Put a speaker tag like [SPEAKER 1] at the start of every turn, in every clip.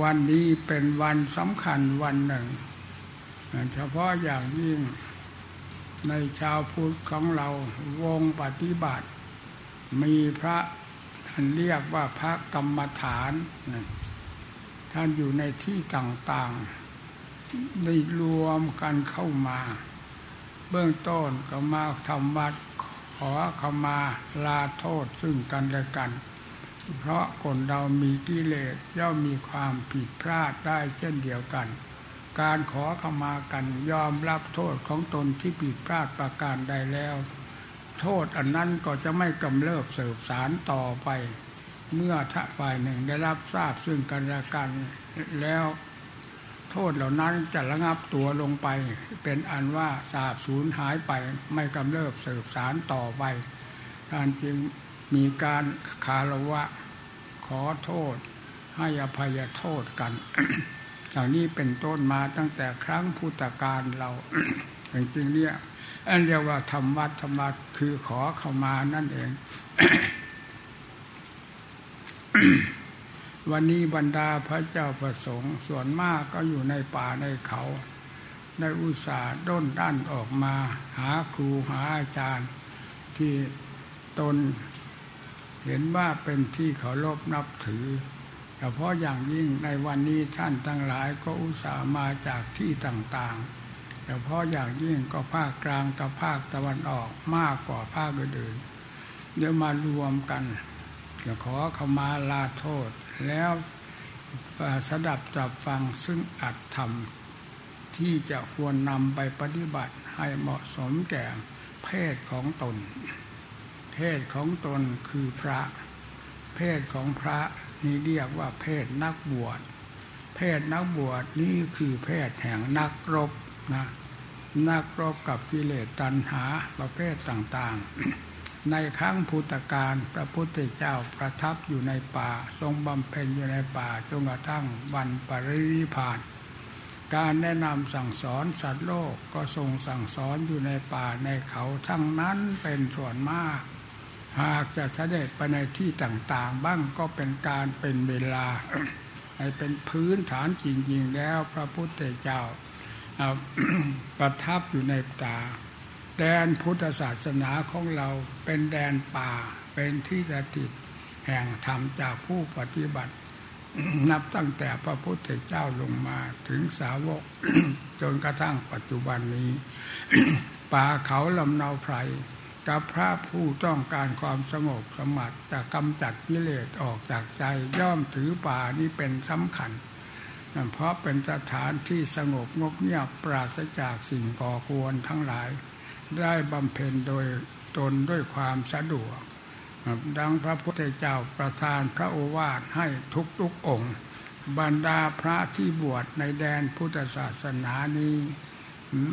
[SPEAKER 1] วันนี้เป็นวันสำคัญวันหนึ่ง เฉพาะอย่างยิ่งในชาวพุทธของเราวงปฏิบัติ มีพระท่านเรียกว่าพระกรรมฐานท่านอยู่ในที่ต่างๆได้รวมกันเข้ามา เบื้องต้นก็มาทำวัดขอขมาลาโทษซึ่งกันและกัน เพราะคนเรามีกิเลสย่อมมีความผิดพลาดได้เช่นเดียวกัน การขอขมากันยอมรับโทษของตนที่ผิดพลาดประการใดแล้ว โทษอันนั้นก็จะไม่กำเริบเสืบสารต่อไป เมื่อทะฝ่ายหนึ่งได้รับทราบซึ่งกันและกันแล้ว โทษเหล่านั้นจะระงับตัวลงไป เป็นอันว่าสาบสูญหายไปไม่กำเริบเสืบสารต่อไปการจึง มีการคารวะ ขอโทษ ให้อภัยโทษกันอย่านี้เป็นต้นมาตั้งแต่ครั้งพุทธกาลเราจริงๆเนี่ยอันเรียกว่าธรรมวัดธรรมวัดคือขอเข้ามานั่นเอง วันนี้บรรดาพระเจ้าประสงค์ ส่วนมากก็อยู่ในป่าในเขาในอุตสาห์ด้นด้านออกมา หาครูหาอาจารย์ ที่ตน เห็นว่าเป็นที่เคารพนับถือแต่เพราะอย่างยิ่งในวันนี้ท่านทั้งหลายก็อุตส่าห์มาจากที่ต่างๆแต่เพราะอย่างยิ่งก็ภาคกลางกับภาคตะวันออกมากกว่าภาคอื่นเดี๋ยวมารวมกันจะขอขมาลาโทษ แล้วสดับจับฟังซึ่งอัดทำที่จะควรนำไปปฏิบัติให้เหมาะสมแก่เพศของตน เพศของตนคือพระ เพศของพระนี่เรียกว่าเพศนักบวช เพศนักบวชนี่คือเพศแห่งนักรบนะนักรบกับกิเลสตัณหาประเภทต่างๆ ในครั้งพุทธกาลพระพุทธเจ้าประทับอยู่ในป่า ทรงบำเพ็ญอยู่ในป่าจนกระทั่งวันปรินิพานการแนะนำสั่งสอนสัตว์โลกก็ทรงสั่งสอนอยู่ในป่าในเขาทั้งนั้นเป็นส่วนมาก หากจะเสด็จไปในที่ต่างๆ บ้างก็เป็นการเป็นเวลาให้เป็นพื้นฐานจริง ๆ แล้วพระพุทธเจ้าประทับอยู่ในป่าแดนพุทธศาสนาของเราเป็นแดนป่าเป็นที่สถิตแห่งธรรมจากผู้ปฏิบัติ นับตั้งแต่พระพุทธเจ้าลงมาถึงสาวกจนกระทั่งปัจจุบันนี้ ป่าเขาลำนาไพร กับพระผู้ต้องการความสงบสมัติจะกำจัดกิเลสออกจากใจย่อมถือป่านี้เป็นสำคัญเพราะเป็นสถานที่สงบงบเงียบปราศจากสิ่งก่อควรทั้งหลาย ได้บำเพ็ญโดยตนด้วยความสะดวก ดังพระพุทธเจ้าประทานพระโอวาทให้ทุกทุกองค์ บรรดาพระที่บวชในแดนพุทธศาสนานี้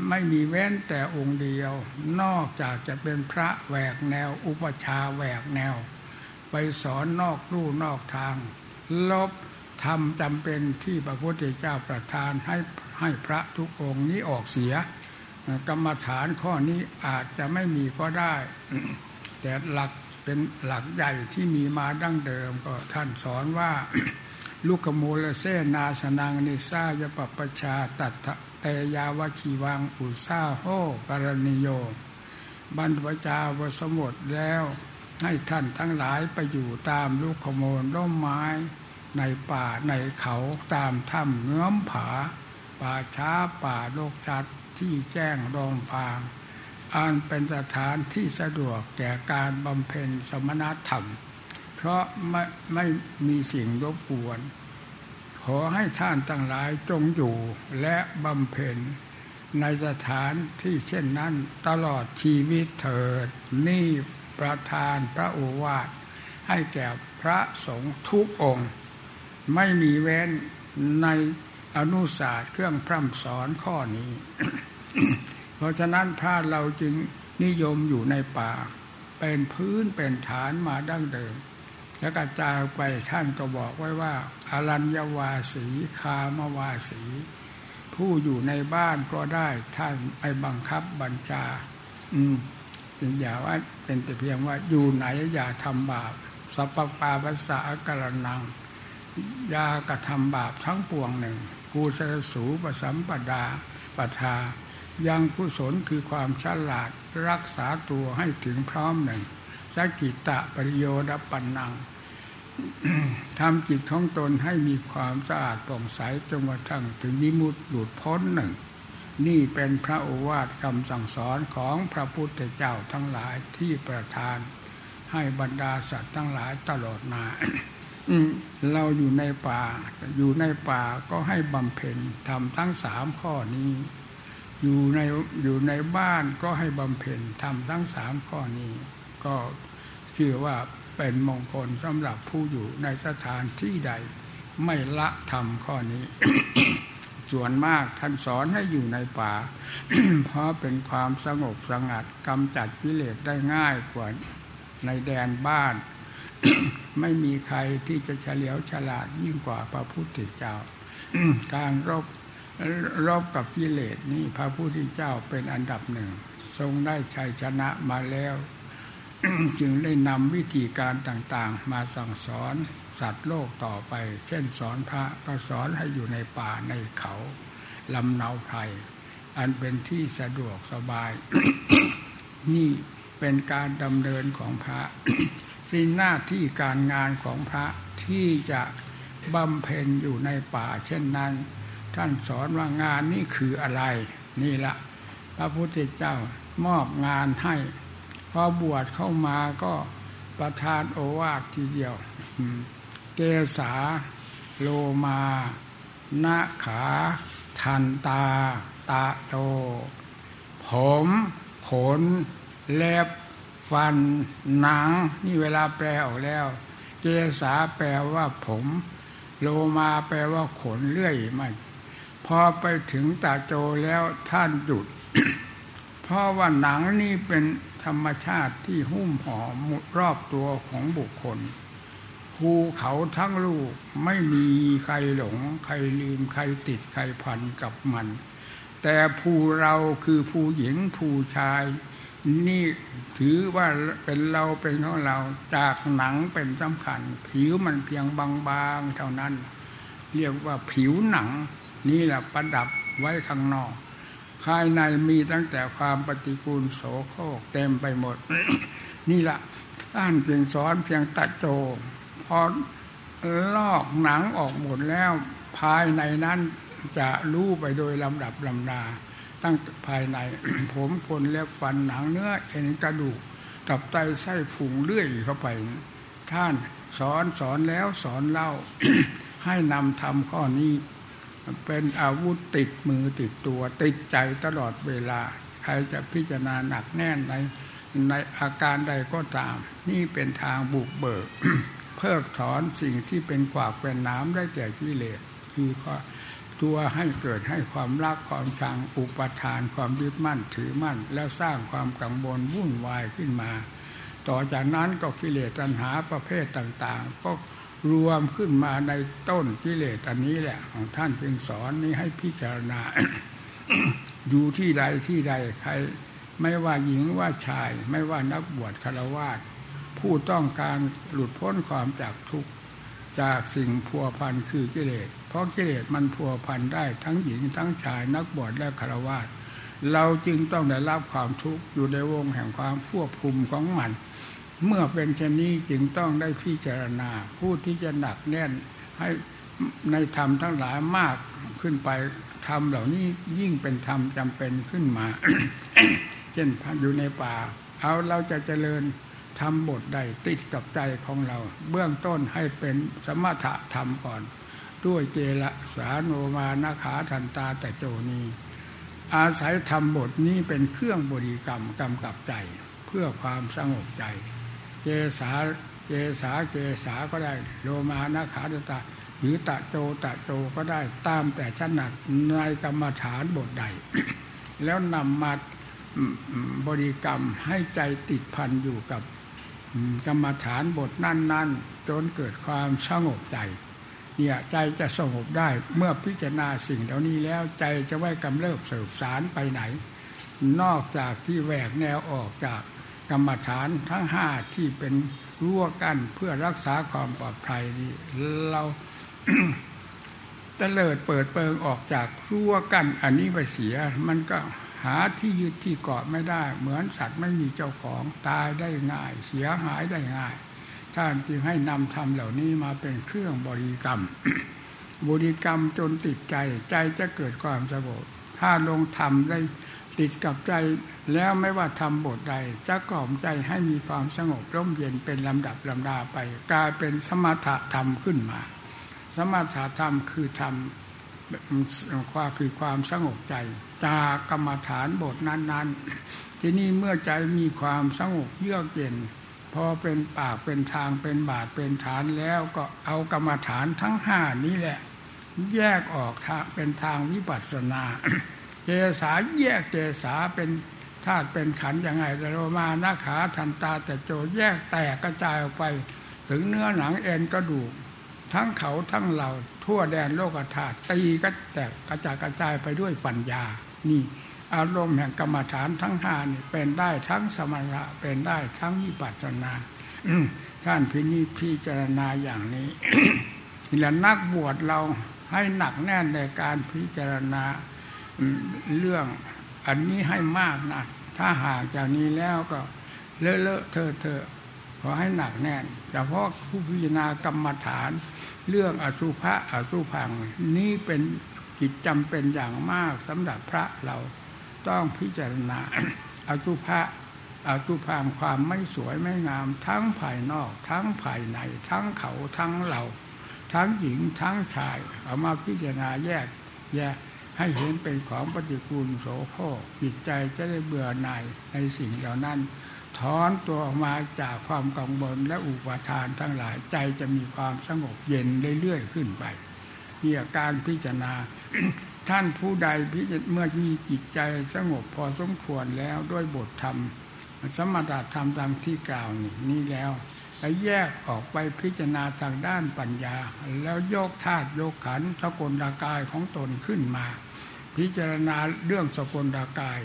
[SPEAKER 1] ไม่มีเว้นแต่องค์เดียว นอกจากจะเป็นพระแหวกแนว อุปชาแหวกแนว ไปสอนนอกลู่นอกทาง ลบทำจำเป็นที่พระพุทธเจ้าประทานให้ให้พระทุกองค์นี้ออกเสีย กรรมฐานข้อนี้อาจจะไม่มีก็ได้ แต่หลักเป็นหลักใหญ่ที่มีมาดั้งเดิมก็ท่านสอนว่าลูกขมูลเสนาสนังนิซายปปชาตัต เตยาวชีวังอุซาโหกรณิโย บรรพจาวสมุดแล้ว ให้ท่านทั้งหลายไปอยู่ตามลูกขโมลร่มไม้ ในป่าในเขาตามถ้ำเงื้อมผา ป่าช้าป่าโลกชัดที่แจ้งรองฟาง อันเป็นสถานที่สะดวกแก่การบำเพ็ญสมณธรรม เพราะไม่ไม่มีสิ่งรบกวน ขอให้ท่านทั้งหลายจงอยู่และบำเพ็ญในสถานที่เช่นนั้นตลอดชีวิตเถิด นี่ประธานพระโอวาทให้แก่พระสงฆ์ทุกองค์ ไม่มีเว้นในอนุศาสตร์เครื่องพร่ำสอนข้อนี้ เพราะฉะนั้นพระเราจึงนิยมอยู่ในป่า เป็นพื้นเป็นฐานมาดั้งเดิม แล้วกระจายไปท่านก็บอกไว้ว่าอรัญญวาสีคามวาสี ผู้อยู่ในบ้านก็ได้ท่านไม่บังคับบัญชา อืมอย่าว่าเป็นแต่เพียงว่าอยู่ไหนอย่าทำบาปสัพปาภาษาอกรนังยากระทำบาปทั้งปวงหนึ่ง กูสรสูปสัมปดาปทายังกุศลคือความฉลาดรักษาตัวให้ถึงพร้อมหนึ่ง สักกิตะปริโยดปันนังทำจิตของตนให้มีความสะอาดโปร่งใสจนกระทั่งถึงนิมุตหลุดพ้นหนึ่ง นี่เป็นพระโอวาทคำสั่งสอนของพระพุทธเจ้าทั้งหลายที่ประทาน ให้บรรดาสัตว์ทั้งหลายตลอดมาเราอยู่ในป่า อยู่ในป่าก็ให้บำเพ็ญทำทั้งสามข้อนี้ อยู่ในอยู่ในบ้านก็ให้บำเพ็ญทำทั้งสามข้อนี้ ก็เชื่อว่าเป็นมงคลสำหรับผู้อยู่ในสถานที่ใด ไม่ละทำข้อนี้ ส่วนมากท่านสอนให้อยู่ในป่า เพราะเป็นความสงบสงัดกำจัดกิเลสได้ง่ายกว่าในแดนบ้าน ไม่มีใครที่จะเฉลียวฉลาดยิ่งกว่าพระพุทธเจ้า การรบรบกับกิเลสนี่พระพุทธเจ้าเป็นอันดับหนึ่ง ทรงได้ชัยชนะมาแล้ว จึงได้นำวิธีการต่างๆ มาสั่งสอนสัตว์โลกต่อไป เช่นสอนพระก็สอนให้อยู่ในป่าในเขาลำเนาไพรอันเป็นที่สะดวกสบาย นี่เป็นการดำเนินของพระเป็นหน้าที่การงานของพระที่จะบำเพ็ญอยู่ในป่า เช่นนั้น ท่านสอนว่างานนี้คืออะไร นี่ละพระพุทธเจ้ามอบงานให้ พอบวชเข้ามาก็ประทานโอวาททีเดียวเกษาโลมานาขา ทันตา ตาโต ผมผลเล็บ ฟัน หนัง นี่เวลาแปลออกแล้วเจสาแปลว่าผม โลมาแปลว่าขนเลื่อยไม่พอไปถึงตาโจแล้วท่านหยุด เพราะว่าหนังนี่เป็น ธรรมชาติที่หุ้มห่อมุดรอบตัวของบุคคลภูเขาทั้งลูกไม่มีใครหลง ใครลืมใครติดใครพันกับมัน แต่ภูเราคือภูหญิงภูชาย นี่ถือว่าเป็นเราเป็นของเราจากหนังเป็นสำคัญ ผิวมันเพียงบางๆเท่านั้น เรียกว่าผิวหนัง นี่แหละประดับไว้ข้างนอก ภายในมีตั้งแต่ความปฏิกูลโสโครกเต็มไปหมด นี่ละท่านจึงสอนเพียงตะโจพอลอกหนังออกหมดแล้ว ภายในนั้นจะรู้ไปโดยลำดับลำดาตั้งภายใน ผมขนเล็บฟันหนังเนื้อเอ็นกระดูกตับไตไส้ผุงเลื่อยเข้าไป ท่านสอนสอนแล้วสอนเล่าให้นำทำข้อนี้ เป็นอาวุธติดมือติดตัว ติดใจตลอดเวลา ใครจะพิจารณาหนักแน่นในในอาการใดก็ตาม นี่เป็นทางบุกเบิก เพิกถอนสิ่งที่เป็นกวากเป็นน้ำได้แก่กิเลสคือข้อตัวให้เกิดให้ความรักความชังอุปทานความยึดมั่นถือมั่น แล้วสร้างความกังวลวุ่นวายขึ้นมา ต่อจากนั้นก็กิเลสตัณหาประเภทต่าง ๆ ก็ รวมขึ้นมาในต้นกิเลสอันนี้แหละ ของท่านจึงสอนนี้ให้พิจารณา อยู่ที่ใดที่ใดใคร ไม่ว่าหญิงว่าชาย ไม่ว่านักบวชคารวาสผู้ต้องการหลุดพ้นความจากทุกข์จากสิ่งพัวพันคือกิเลส เพราะกิเลสมันพัวพันได้ทั้งหญิงทั้งชายนักบวชและฆราวาสเราจึงต้องได้รับความทุกข์อยู่ในวงแห่งความควบคุมของมัน เมื่อเป็นเช่นนี้จึงต้องได้พิจารณา ผู้ที่จะหนักแน่นให้ในธรรมทั้งหลายมากขึ้นไปธรรมเหล่านี้ยิ่งเป็นธรรมจำเป็นขึ้นมา เช่นอยู่ในป่า เอาเราจะเจริญทำบทใดติดกับใจของเรา เบื้องต้นให้เป็นสมถะธรรมก่อน ด้วยเจละสาโนมานาขาทันตาแต่โจนีอาศัยทำบทนี้เป็นเครื่องบริกรรมกำกับใจ เพื่อความสงบใจ เจสาเจสาเจสาก็ได้ โลมานาขาทันตาหรือตะโจตะโจก็ได้ตามแต่ถนัดในกรรมฐานบทใด แล้วนำมาบริกรรมให้ใจติดพันอยู่กับกรรมฐานบทนั่น ๆ จนเกิดความสงบใจ เนี่ยใจจะสงบได้เมื่อพิจารณาสิ่งเหล่านี้แล้วใจจะไม่กำเริบเสบสารไปไหน นอกจากที่แหวกแนวออกจาก กรรมฐานทั้งห้าที่เป็นรั้วกั้นเพื่อรักษาความปลอดภัยนี้เราตเลิดเปิดเปิงออกจากรั้วกั้นอันนี้ไปเสีย มันก็หาที่ยึดที่เกาะไม่ได้ เหมือนสัตว์ไม่มีเจ้าของตายได้ง่าย เสียหายได้ง่าย ท่านจึงให้นำธรรมเหล่านี้มาเป็นเครื่องบริกรรม บริกรรมจนติดใจใจจะเกิดความสงบถ้าลงธรรมได้ ติดกับใจแล้วไม่ว่าทำบทใดจะกล่อมใจให้มีความสงบร่มเย็นเป็นลำดับลำดาไป กลายเป็นสมถะธรรมขึ้นมา สมถะธรรมคือธรรมความคือความสงบใจ จากกรรมฐานบทนั้น ๆ ที่นี่เมื่อใจมีความสงบเยือกเย็น พอเป็นปากเป็นทางเป็นบาทเป็นฐานแล้วก็เอากรรมฐานทั้งห้านี้แหละ แยกออกเป็นทางวิปัสสนา เจสาแยกเจสาเป็นธาตุเป็นขันยังไงแต่โรมานาขาทันตาแต่โจแยกแตกกระจายออกไป ถึงเนื้อหนังเอ็นกระดูก ทั้งเขาทั้งเราทั่วแดนโลกธาตุตีก็แตกกระจายกระจายไปด้วยปัญญา นี่ อารมณ์แห่งกรรมฐานทั้งห้านี่เป็นได้ทั้งสมถะเป็นได้ทั้งวิปัสสนาท่านพินิพิจารณาอย่างนี้นี่แหละนักบวชเราให้หนักแน่นในการพิจารณา เรื่องอันนี้ให้มากนะถ้าหากจากนี้แล้วก็เลอะเลอะเธอเธอขอให้หนักแน่นเฉพาะผู้พิจารณากรรมฐาน เรื่องอสุภะอสุพัง นี้เป็นกิจจำเป็นอย่างมากสำหรับพระเราต้องพิจารณาอสุภะอสุพังความไม่สวยไม่งาม ทั้งภายนอก ทั้งภายใน ทั้งเขาทั้งเรา ทั้งหญิงทั้งชาย เอามาพิจารณาแยกแยก ให้เห็นเป็นของปฏิกูลโสโครกจิตใจจะได้เบื่อหน่ายในสิ่งเหล่านั้นถอนตัวออกมาจากความกังวลและอุปทานทั้งหลายใจจะมีความสงบเย็นเรื่อยๆขึ้นไปนี่การพิจารณา ท่านผู้ใดพิจเมื่อมีจิตใจสงบพอสมควรแล้วด้วยบทธรรม สมถะธรรมตามที่กล่าวนี่นี่แล้วแล้วแยกออกไปพิจารณาทางด้านปัญญา แล้วยกธาตุยกขันธ์สกลากายของตนขึ้นมา พิจารณาเรื่องสกลดากาย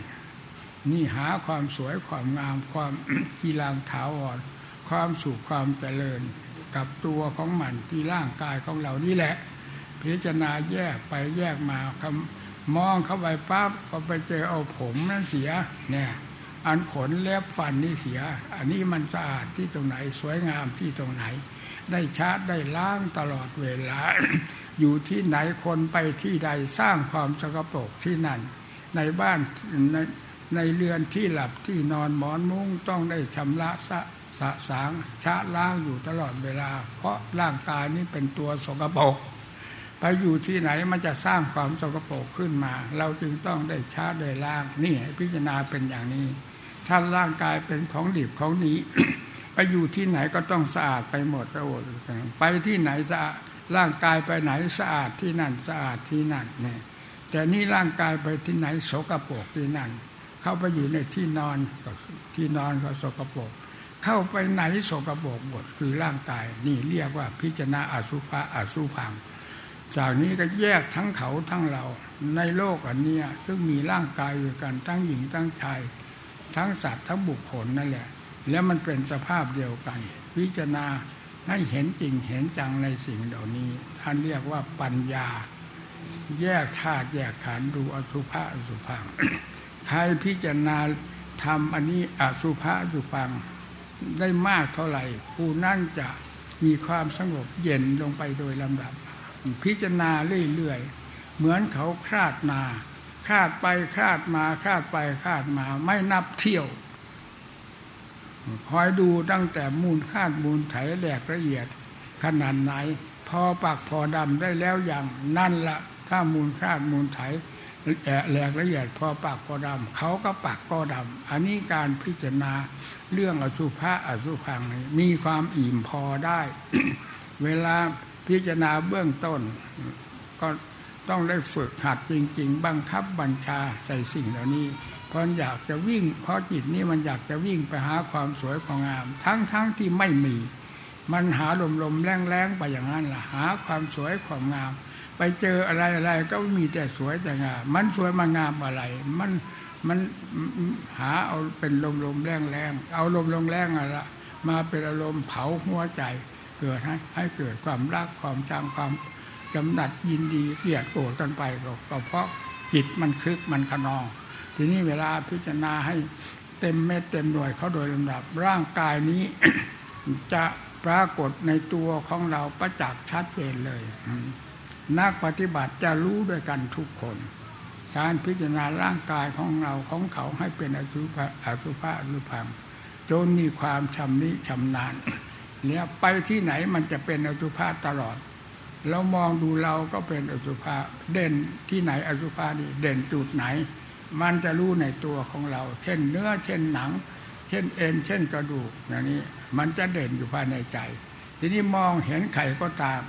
[SPEAKER 1] นี่หาความสวยความงามความกีรางถาวรความสุขความเจริญกับตัวของมันที่ร่างกายของเรานี่แหละ พิจารณาแยกไปแยกมาคำมองเข้าไปปั๊บก็ไปเจอเอาผมนั่นเสียเนี่ยอันขนเล็บฟันนี่เสีย อันนี้มันสะอาดที่ตรงไหนสวยงามที่ตรงไหน ได้ชาร์จได้ล้างตลอดเวลา อยู่ที่ไหนคนไปที่ใดสร้างความสกปรกที่นั่น ในบ้านในในเรือนที่หลับที่นอนหมอนมุ้งต้องได้ชำระสะสะสางชะล้างอยู่ตลอดเวลา เพราะร่างกายนี้เป็นตัวสกปรกไปอยู่ที่ไหนมันจะสร้างความสกปรกขึ้นมา เราจึงต้องได้ชาได้ล้างนี่พิจารณาเป็นอย่างนี้ถ้าร่างกายเป็นของดิบของนี้ ไปอยู่ที่ไหนก็ต้องสะอาดไปหมดโอ้ไปที่ไหนสะอาด ร่างกายไปไหนสะอาดที่นั่นสะอาดที่นั่นเนี่ยแต่นี่ร่างกายไปที่ไหนโสกโปกที่นั่น เข้าไปอยู่ในที่นอนที่นอนก็โสกปรกเข้าไปไหนโสกปรกหมดคือร่างกาย นี่เรียกว่าพิจารณาอสุภะอสุพัง จากนี้ก็แยกทั้งเขาทั้งเราในโลกอันนี้ซึ่งมีร่างกายอยู่กันทั้งหญิงทั้งชาย ทั้งสัตว์ทั้งบุคคลนั่นแหละ แล้วมันเป็นสภาพเดียวกัน พิจารณา ให้เห็นจริงเห็นจังในสิ่งเหล่านี้ ท่านเรียกว่าปัญญา แยกธาตุแยกขันธ์ดูอสุภะอสุพัง ใครพิจารณาทำอันนี้อสุภะอสุพังได้มากเท่าไหร่ ผู้นั่นจะมีความสงบเย็นลงไปโดยลำดับ พิจารณาเรื่อยๆ เหมือนเขาคลาดนาคลาดไปคลาดมาคลาดไปคลาดมาไม่นับเที่ยว คอยดูตั้งแต่มูลคาดมูลไถแหลกละเอียดขนาดไหน พอปักพอดำได้แล้วอย่างนั่นละถ้ามูลคาดมูลไถแหลกละเอียดพอปากก็ดำเขาก็ปากก็ดำอันนี้การพิจารณาเรื่องอสุภะอสุพังมีความอิ่มพอได้ เวลาพิจารณาเบื้องต้น ก็ต้องได้ฝึกหัดจริง ๆ บังคับบัญชาใส่สิ่งเหล่านี้ เพราะอยากจะวิ่ง เพราะจิตนี้มันอยากจะวิ่งไปหาความสวยความงาม ทั้งๆทที่ไม่มี มันหาลมๆแรงๆไปอย่างนั้นล่ะหาความสวยความงาม ไปเจออะไรอะไรก็มีแต่สวยแต่งาม มันสวยมางามอะไร มันมันหาเอาเป็นลมลมแรงแรงเอาลมลมแรงอะไรมาเป็นอารมณ์เผาหัวใจ เกิดให้ให้เกิดความรักความชังความจำหนัดยินดีเกลียดโกรธกันไปก็เพราะจิตมันคึกมันขนอง ทีนี้เวลาพิจารณาให้เต็มเม็ดเต็มหน่วยเขาโดยลำดับ ร่างกายนี้ จะปรากฏในตัวของเราประจักษ์ชัดเจนเลย นักปฏิบัติจะรู้ด้วยกันทุกคนการพิจารณาร่างกายของเราของเขาให้เป็นอสุภะอสุภะอสุพังจนมีความชำนิชำนาญเนี่ยไปที่ไหนมันจะเป็นอสุภะตลอด เรามองดูเราก็เป็นอสุภะเด่นที่ไหนอสุภะนี่เด่นจุดไหน มันจะรู้ในตัวของเรา เช่นเนื้อ เช่นหนัง เช่นเอ็น เช่นกระดูกอย่างนี้ มันจะเด่นอยู่ภายในใจ ทีนี้มองเห็นไข่ก็ตาม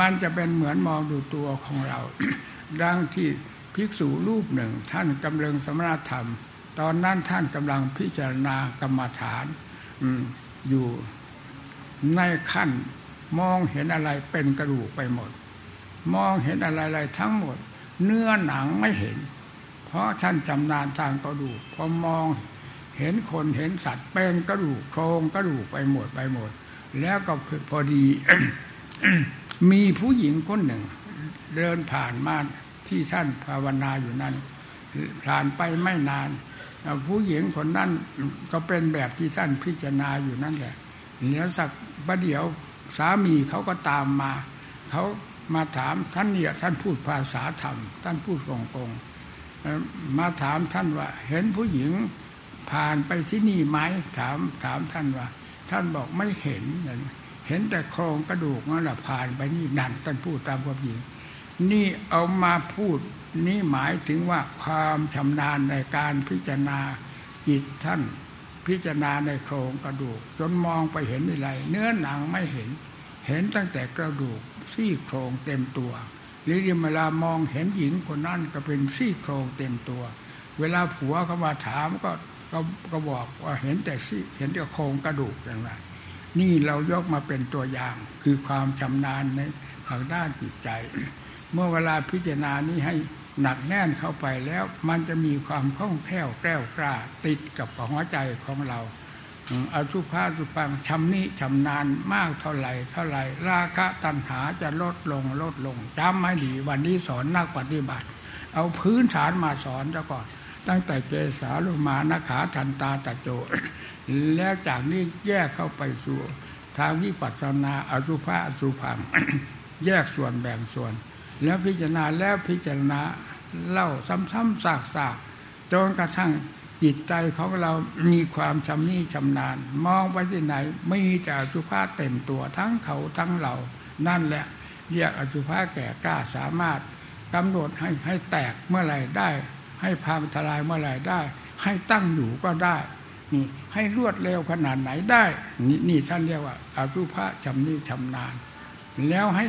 [SPEAKER 1] มันจะเป็นเหมือนมองดูตัวของเรา ดังที่ภิกษุรูปหนึ่ง ท่านกำลังสมณธรรม ตอนนั้นท่านกำลังพิจารณากรรมฐานออยู่ในขั้นมองเห็นอะไรเป็นกระดูกไปหมด มองเห็นอะไรๆทั้งหมด เนื้อหนังไม่เห็น เพราะท่านจำนานทางกระดูกพอมองเห็นคนเห็นสัตว์เป็นกระดูกโครงกระดูกไปหมดไปหมด แล้วก็พอดีมีผู้หญิงคนหนึ่ง เดินผ่านมาที่ท่านภาวนาอยู่นั้น ผ่านไปไม่นาน ผู้หญิงคนนั้นก็เป็นแบบที่ท่านพิจารณาอยู่นั่นแหละเนื้อสักประเดี๋ยวสามีเขาก็ตามมา เขามาถามท่านเนี่ยท่านพูดภาษาธรรม ท่านพูดกงกง มาถามท่านว่า เห็นผู้หญิงผ่านไปที่นี่ไหมถามถามท่านว่า ท่านบอกไม่เห็นเห็นแต่โครงกระดูกนั่นแหละผ่านไปนี่นั่นท่านพูดตามความจริงนี่เอามาพูดนี่หมายถึงว่าความชำนาญในการพิจารณาจิตท่านพิจารณาในโครงกระดูก จนมองไปเห็นอะไรเนื้อหนังไม่เห็น เห็นตั้งแต่กระดูกซี่โครงเต็มตัว หรือเวลามองเห็นหญิงคนนั้นก็เป็นซี่โครงเต็มตัว เวลาผัวเขามาถามก็ก็ก็บอกว่าเห็นแต่ซี่เห็นแต่โครงกระดูกอย่างไรนี่เรายกมาเป็นตัวอย่างคือความชำนาญในทางด้านจิตใจ เมื่อเวลาพิจารณานี้ให้หนักแน่นเข้าไปแล้วมันจะมีความคล่องแคล่วแกล้วกล้าติดกับหัวใจของเรา อสุภาสุปังชำนิชำนาญมากเท่าไหร่เท่าไหร่ราคะตัณหาจะลดลงลดลงจำไม่ดีวันนี้สอนนักปฏิบัติ เอาพื้นฐานมาสอนเจ้าก่อน ตั้งแต่เจสาลุมานาขาทันตาตะโจ แล้วจากนี้แยกเข้าไปสู่ ทางวิปัสสนาอสุภาสุพัง แยกส่วนแบ่งส่วน แล้วพิจารณาแล้วพิจารณาเล่าซ้ำๆซากๆจนกระทั่ง จิตใจของเรามีความชำนิชำนาญ มองไปที่ไหนมีแต่อสุภาเต็มตัวทั้งเขาทั้งเรา นั่นแหละเรียกอสุภาแก่กล้าสามารถกำหนดให้ให้แตกเมื่อไหร่ได้ ให้พังทลายเมื่อไหร่ได้ ให้ตั้งอยู่ก็ได้นี่ให้รวดเร็วขนาดไหนได้นี่นี่ท่านเรียกว่าอสุภาชำนิชำนาญ แล้วให้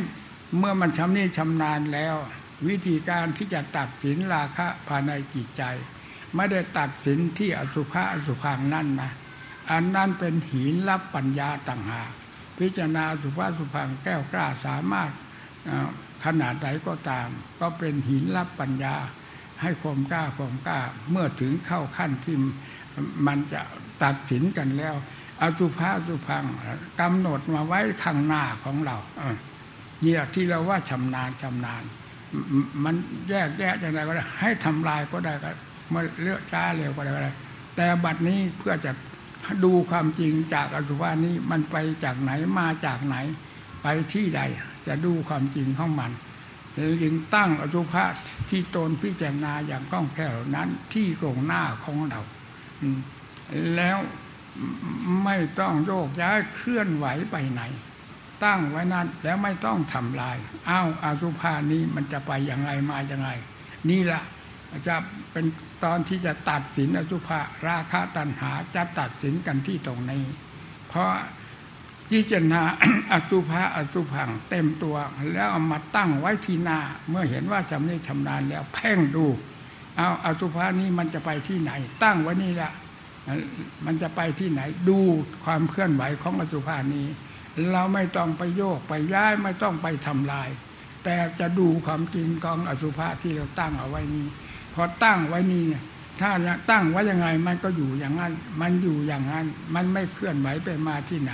[SPEAKER 1] เมื่อมันชำนิชำนาญแล้ว วิธีการที่จะตัดสินราคะภายในจิตใจ ไม่ได้ตัดสินที่อสุภะอสุพังนั่นนะอันนั้นเป็นหินรับปัญญาต่างหากพิจารณาสุภาสุพังแก้วกล้าสามารถขนาดใดก็ตาม ก็เป็นหินรับปัญญา ให้ความกล้าความกล้า เมื่อถึงเข้าขั้นที่มันจะตัดสินกันแล้วอสุภาสุพังกำหนดมาไว้ข้างหน้าของเราเนี่ยที่เราว่าชำนาญชำนาญ มันแยกแยะอย่างไรก็ได้ให้ทำลายก็ได้ ก็มาเลือกช้าเร็วก็ได้ก็ได้แต่บัดนี้เพื่อจะดูความจริงจากอสุภานี้มันไปจากไหนมาจากไหน ไปที่ใด จะดูความจริงของมันจึงตั้งอสุภะที่ตนพิจารณาอย่างกล้องแคล่วนั้นที่ตรงหน้าของเราแล้วไม่ต้องโยกย้ายเคลื่อนไหวไปไหน ตั้งไว้นั้นแล้วไม่ต้องทำลายอ้าวอาสุภานี้มันจะไปอย่างไรมาอย่างไรนี่แหละ จะเป็นตอนที่จะตัดสินอสุภาราคะตัณหาจะตัดสินกันที่ตรงนี้ เพราะพิจารณาอสุภาอสุพังเต็มตัว แล้วเอามาตั้งไว้ที่หน้า เมื่อเห็นว่าจำนี้ชำนาญแล้วเพ่งดู เอาอสุภานี้มันจะไปที่ไหน ตั้งไว้นี่แหละมันจะไปที่ไหนดูความเคลื่อนไหวของอสุภานี้ เราไม่ต้องไปโยกไปย้ายไม่ต้องไปทำลาย แต่จะดูความจริงกองอสุภะที่เราตั้งเอาไว้นี้ พอตั้งไว้นี้เนี่ย ถ้าตั้งไว้ยังไงมันก็อยู่อย่างนั้น มันอยู่อย่างนั้น มันไม่เคลื่อนไหวไปมาที่ไหน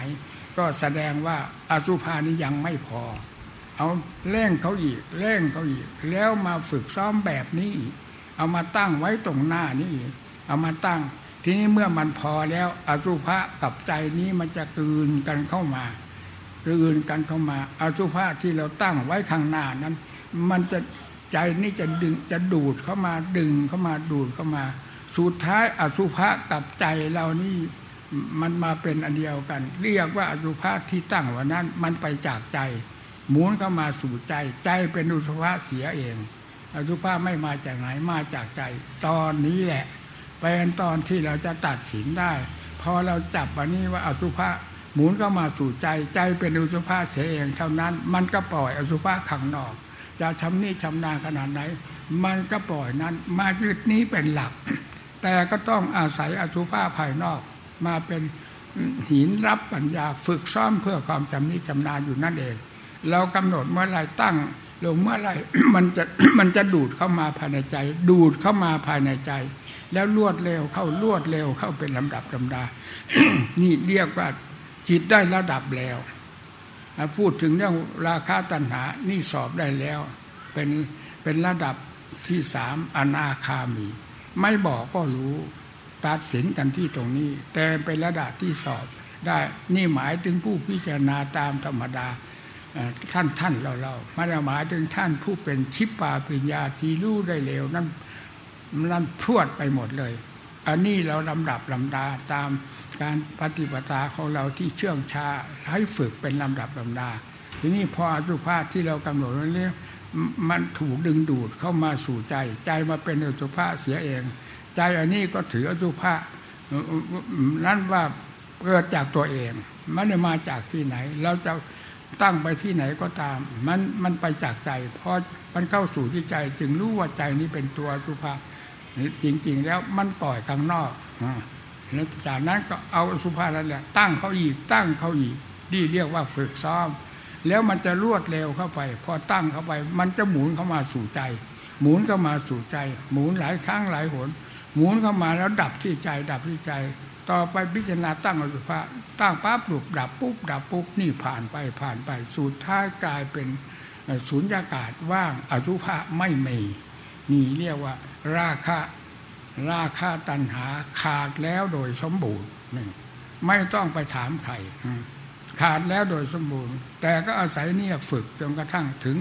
[SPEAKER 1] ก็แสดงว่าอสุภานี้ยังไม่พอ เอาเร่งเขาอีกเร่งเขาอีก แล้วมาฝึกซ้อมแบบนี้อีกเอามาตั้งไว้ตรงหน้านี่อีกเอามาตั้ง ทีนี้เมื่อมันพอแล้วอสุภะกับใจนี้มันจะกลืนกันเข้ามากืนกันเข้ามาอสุภะที่เราตั้งไว้ข้างหน้านั้น มันจะ ใจนี่จะดึงจะดูดเข้ามาดึงเข้ามาดูดเข้ามา สุดท้ายอสุภะกับใจเรานี่มันมาเป็นอันเดียวกัน เรียกว่าอสุภะที่ตั้งวันนั้น มันไปจากใจหมุนเข้ามาสู่ใจ ใจเป็นอสุภะเสียเอง อสุภะไม่มาจากไหนมาจากใจ ตอนนี้แหละ เป็นตอนที่เราจะตัดสินได้ พอเราจับวันนี้ว่าอสุภะหมุนเข้ามาสู่ใจใจเป็นอสุภะเสียเอง เท่านั้น มันก็ปล่อยอสุภะข้างนอก จะชำนิชำนาญขนาดไหน มันก็ปล่อยนั้น มายึดนี้เป็นหลัก แต่ก็ต้องอาศัยอสุภะภายนอก มาเป็นหินรับปัญญาฝึกซ้อมเพื่อความจำนิจำนาญอยู่นั่นเอง เรากำหนดเมื่อไรตั้งลงเมื่อไรมันจะมันจะดูดเข้ามาภายในใจ ดูดเข้ามาภายในใจ แล้วลวดเร็วเข้าลวดเร็วเข้าเป็นลำดับลำดา นี่เรียกว่าจิตได้ระดับแล้ว พูดถึงเรื่องราคาตัณหานี่สอบได้แล้ว เป็นเป็นระดับที่สามอนาคามี ไม่บอกก็รู้ตัดสินกันที่ตรงนี้ แต่เป็นระดับที่สอบได้นี่หมายถึงผู้พิจารณาตามธรรมดาท่านท่านเราเราไม่ได้หมายถึงท่านผู้เป็นชิปปาปัญญาที่รู้ได้เร็วนั้นนั้นพรวดไปหมดเลย อันนี้เราลำดับลำดาตามการปฏิปทาของเราที่เชื่องช้าให้ฝึกเป็นลำดับลำดา ทีนี้พออสุภาษที่เรากำหนดไว้นี้มันถูกดึงดูดเข้ามาสู่ใจ ใจมาเป็นอสุภาษเสียเอง ใจอันนี้ก็ถืออสุภะนั้นว่าเกิดจากตัวเอง มันมาจากที่ไหน เราจะตั้งไปที่ไหนก็ตาม มันมันไปจากใจพอมันเข้าสู่ที่ใจจึงรู้ว่าใจนี้เป็นตัวสุภาษ จริง ๆ แล้วมันปล่อยข้างนอกแล้วจากนั้นก็เอาสุภาษนั่นแหละตั้งเขาอีกตั้งเขาอีกนี่เรียกว่าฝึกซ้อม แล้วมันจะรวดเร็วเข้าไป พอตั้งเข้าไป มันจะหมุนเข้ามาสู่ใจ หมุนเข้ามาสู่ใจ หมุนหลายครั้งหลายหน หมุนเข้ามาแล้วดับที่ใจ ดับที่ใจ ต่อไปพิจารณาตั้งอสุภะตั้งปั๊บหลุบดับปุ๊บดับปุ๊บนี่ผ่านไปผ่านไปสุดท้ายกลายเป็นสุญญากาศว่างอสุภะไม่มี นี่เรียกว่า ราคะ ราคาตัณหาขาดแล้วโดยสมบูรณ์หนึ่งไม่ต้องไปถามใครขาดแล้วโดยสมบูรณ์ แต่ก็อาศัยนี่ฝึกจนกระทั่งถึง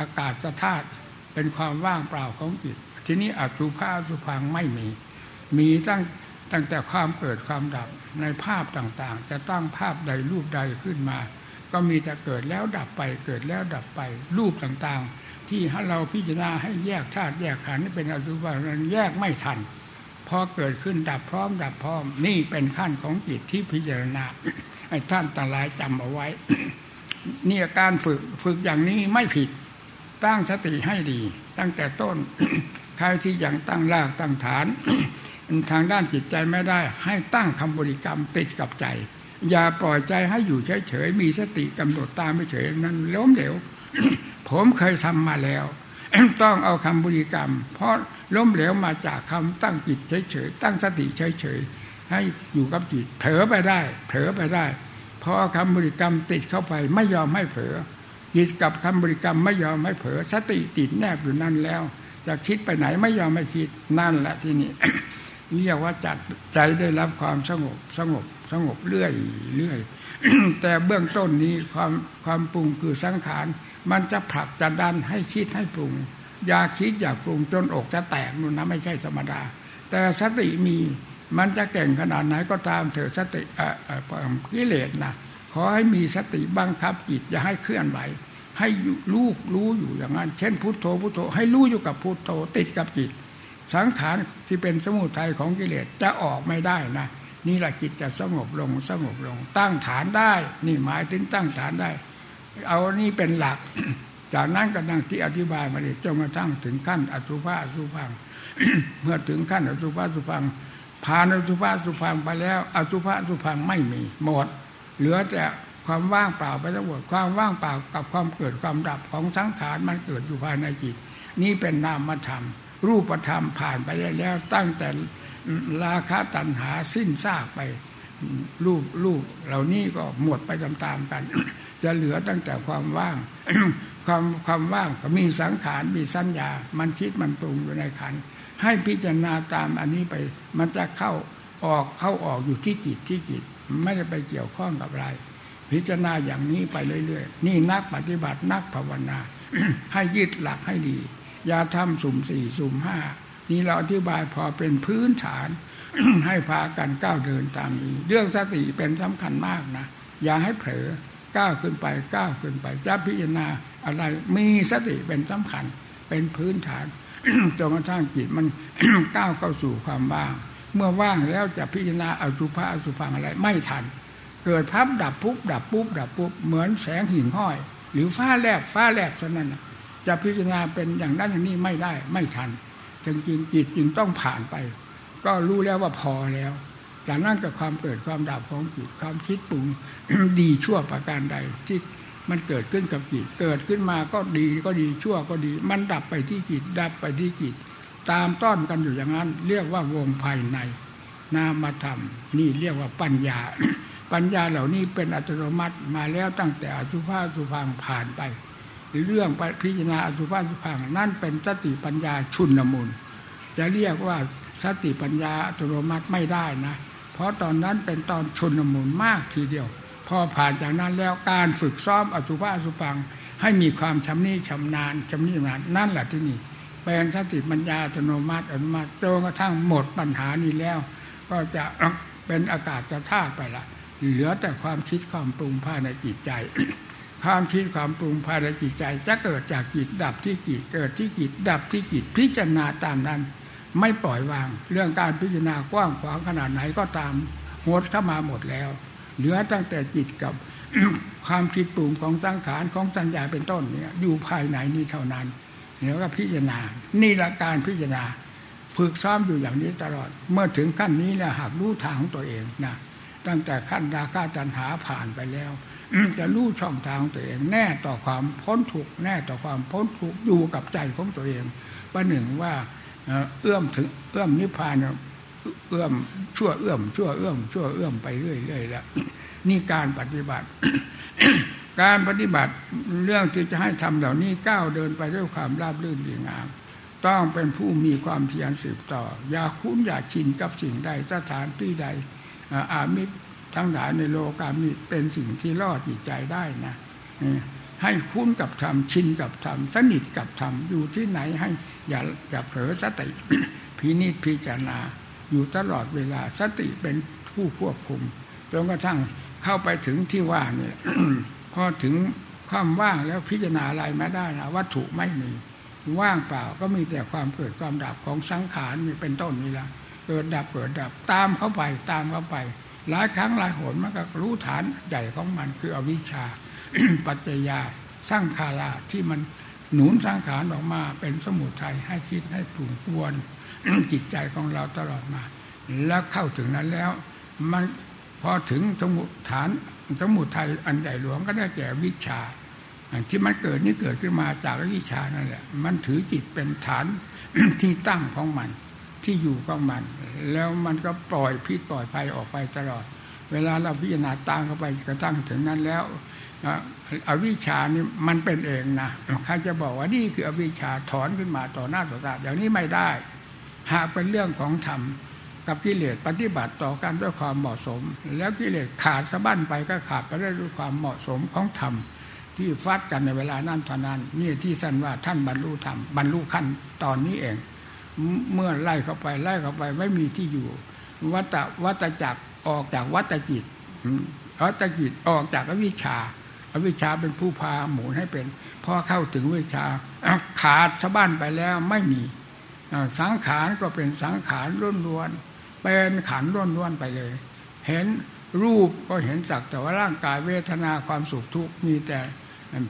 [SPEAKER 1] อากาศธาตุเป็นความว่างเปล่าของจิต ทีนี้อสุภาสุพังไม่มี มีตั้งตั้งแต่ความเกิดความดับในภาพต่างๆ จะตั้งภาพใดรูปใดขึ้นมา ก็มีแต่เกิดแล้วดับไป เกิดแล้วดับไป รูปต่างๆ ที่ให้เราพิจารณาให้แยกธาตุแยกขันธ์เป็นอสุภะนั้นแยกไม่ทันพอเกิดขึ้นดับพร้อม ดับพร้อม นี่เป็นขั้นของจิตที่พิจารณาให้ท่านต่างหลายจำเอาไว้ เนี่ยการฝึกฝึกอย่างนี้ไม่ผิดตั้งสติให้ดี ตั้งแต่ต้นใครที่ยังตั้งรากตั้งฐานทางด้านจิตใจไม่ได้ ให้ตั้งคำบริกรรมติดกับใจ อย่าปล่อยใจให้อยู่เฉยๆมีสติกำหนดตามไม่เฉยนั้นล้มเหลว ผมเคยทำมาแล้ว ต้องเอาคำบริกรรม เพราะล้มเหลวมาจากคำตั้งจิตเฉยๆตั้งสติเฉยๆให้อยู่กับจิตเผลอไปได้ เผลอไปได้พอคำบริกรรมติดเข้าไปไม่ยอมให้เผลอจิตกับคำบริกรรมไม่ยอมให้เผลอสติติดแนบอยู่นั่นแล้ว จะคิดไปไหนไม่ยอมไม่คิดนั่นแหละที่นี่เรียกว่าจัดใจได้รับความสงบสงบสงบเรื่อยเรื่อยแต่เบื้องต้นนี้ความความปรุงคือสังขาร มันจะผลักจะดันให้คิดให้ปรุง อยากคิดอยากปรุงจนอกจะแตกนู่นนะไม่ใช่ธรรมดา แต่สติมีมันจะเก่งขนาดไหนก็ตามเถอะสติกิเลสนะขอให้มีสติบังคับจิตอย่าให้เคลื่อนไหว ให้รู้รู้อยู่อย่างนั้น เช่นพุทโธพุทโธ ให้รู้อยู่กับพุทโธติดกับจิต สังขารที่เป็นสมุทัยของกิเลสจะออกไม่ได้นะนี่แหละจิตจะสงบลงสงบลง ตั้งฐานได้ นี่หมายถึงตั้งฐานได้ เอานี่เป็นหลัก จากนั้นก็ดังที่อธิบายมาเลยจนกระทั่งถึงขั้นอสุภะอสุพังเมื่อถึงขั้นอสุภะสุพังผ่านอสุภะสุพังไปแล้ว อสุภะสุพังไม่มีหมด เหลือแต่ความว่างเปล่าไปทั้งหมดความว่างเปล่ากับความเกิดความดับของสังขารมันเกิดอยู่ภายในจิต นี่เป็นนามธรรม รูปธรรมผ่านไปแล้ว ตั้งแต่ราคะตัณหาสิ้นซากไปรูปรูปเหล่านี้ก็หมดไปตามๆกัน จะเหลือตั้งแต่ความว่าง ความความว่างก็มีสังขารมีสัญญา มันคิดมันปรุงอยู่ในขัน ให้พิจารณาตามอันนี้ไป มันจะเข้าออกเข้าออกอยู่ที่จิตที่จิต ไม่ได้ไปเกี่ยวข้องกับอะไร พิจารณาอย่างนี้ไปเรื่อยๆ นี่นักปฏิบัตินักภาวนา ให้ยึดหลักให้ดี อย่าทำสุ่มสี่สุ่มห้านี่เราอธิบายพอเป็นพื้นฐาน ให้พากันก้าวเดินตามนี้ เรื่องสติเป็นสำคัญมากนะ อย่าให้เผลอ ก้าวขึ้นไปก้าวขึ้นไปจะพิจารณาอะไรมีสติเป็นสำคัญเป็นพื้นฐานจนกระทั่งจิตมันก้าวเข้าสู่ความว่าง เมื่อว่างแล้วจะพิจารณาอสุภะอสุพังอะไรไม่ทัน เกิดพับดับปุ๊บดับปุ๊บดับปุ๊บเหมือนแสงหิ่งห้อย หรือฟ้าแลบฟ้าแลบเท่านั้นจะพิจารณาเป็นอย่างนั้นอย่างนี้ไม่ได้ไม่ทันจึงจริงจิตจึงต้องผ่านไป ก็รู้แล้วว่าพอแล้ว จากนั้นกับความเกิดความดับของจิตความคิดปรุงดีชั่วประการใด ที่มันเกิดขึ้นกับจิตเกิดขึ้นมาก็ดีก็ดีชั่วก็ดี มันดับไปที่จิตดับไปที่จิตตามต้อนกันอยู่อย่างนั้น เรียกว่าวงภายใน นามธรรม นี่เรียกว่าปัญญา ปัญญาเหล่านี้เป็นอัตโนมัติมาแล้วตั้งแต่อสุภาสุพังผ่านไป เรื่องพิจารณาอสุภาสุพังนั่นเป็นสติปัญญาชุนนมุนจะเรียกว่าสติปัญญาอัตโนมัติไม่ได้นะ เพราะตอนนั้นเป็นตอนชุนมุนมากทีเดียว พอผ่านจากนั้นแล้วการฝึกซ้อมอสุภะอสุปัง ให้มีความชำนิชำนาญชำนิชำนาญนั่นแหละที่นี่เป็นสติปัญญาอัตโนมัติอัตโนมัติจนกระทั่งหมดปัญหานี้แล้ว ก็จะเป็นอากาศจะท่าไปละเหลือแต่ความคิดความปรุงภายในจิตใจ ความคิดความปรุงภายในจิตใจ จะเกิดจากจิตดับที่จิตเกิดที่จิตดับที่จิตพิจารณาตามนั้น ไม่ปล่อยวาง เรื่องการพิจารณากว้างขวางขนาดไหนก็ตามหมดเข้ามาหมดแล้ว เหลือตั้งแต่จิตกับความคิดปรุงของสังขารของสัญญาเป็นต้นเนี่ยอยู่ภายในนี้เท่านั้นแล้วก็พิจารณา นี่ละการพิจารณา ฝึกซ้อมอยู่อย่างนี้ตลอด เมื่อถึงขั้นนี้แล้วหากรู้ทางของตัวเองนะตั้งแต่ขั้นราคาจันหาผ่านไปแล้วจะรู้ช่องทางตัวเองแน่ต่อความพ้นทุกแน่ต่อความพ้นทุกอยู่กับใจของตัวเองประหนึ่งว่า เอื้อมถึงเอื้อมนิพพานเอื้อมชั่วเอื้อมชั่วเอื้อมชั่วเอื้อมไปเรื่อยๆแล้วนี่การปฏิบัติ การปฏิบัติเรื่องที่จะให้ทำเหล่านี้ก้าวเดินไปด้วยความราบรื่นดีงาม ต้องเป็นผู้มีความเพียรสืบต่อ อย่าคุ้นอย่าชินกับสิ่งใดสถานที่ใดอามิตรทั้งหลายในโลกามิตรเป็นสิ่งที่ล่อจิตใจได้นะ ให้คุ้นกับธรรมชินกับธรรมสนิทกับธรรมอยู่ที่ไหนให้อย่าอย่าเผลอสติพินิจพิจารณา อยู่ตลอดเวลาสติเป็นผู้ควบคุมจนกระทั่งเข้าไปถึงที่ว่างเนี่ยพอถึงความว่างแล้วพิจารณาอะไรไม่ได้นะวัตถุไม่มีว่างเปล่าก็มีแต่ความเกิดความดับของสังขารนี่เป็นต้นนี่ละเกิดดับเกิดดับตามเข้าไปตามเข้าไป หลายครั้งหลายหนมันก็รู้ฐานใหญ่ของมันคืออวิชชา ปัจจยาสร้างคาราที่มันหนุนสังขารออกมาเป็นสมุทัยให้คิดให้ปรุงกวนจิตใจของเราตลอดมา แล้วเข้าถึงนั้นแล้ว มันพอถึงสมุฐานสมุทัยอันใหญ่หลวงก็ได้แก่วิชาที่มันเกิดนี่เกิดขึ้นมาจากวิชานั่นแหละ มันถือจิตเป็นฐานที่ตั้งของมัน ที่อยู่ของมัน แล้วมันก็ปล่อยพิษปล่อยภัยออกไปตลอด เวลาเราพิจารณาตามเข้าไปกระตั้งถึงนั้นแล้ว อวิชานี่มันเป็นเองนะใครจะบอกว่านี่คืออวิชาถอนขึ้นมาต่อหน้าต่อตาอย่างนี้ไม่ได้ หากเป็นเรื่องของธรรมกับกิเลสปฏิบัติต่อกันด้วยความเหมาะสม แล้วกิเลสขาดสะบั้นไปก็ขาดไปได้ด้วยความเหมาะสมของธรรมที่ฟัดกันในเวลานั้นเท่านั้นนี่ที่ท่านว่าท่านบรรลุธรรมบรรลุขั้นตอนนี้เอง เมื่อไล่เข้าไปไล่เข้าไปไม่มีที่อยู่ วัตวัตจักออกจากวัตจิตวัตจิตออกจากอวิชชา อวิชชาเป็นผู้พาหมุนให้เป็นพอเข้าถึงวิชาขาดสะบั้นไปแล้วไม่มีสังขารก็เป็นสังขารล้วนๆเป็นขันล้วนๆไปเลย เห็นรูปก็เห็นสักแต่ว่าร่างกายเวทนาความสุขทุกข์มีแต่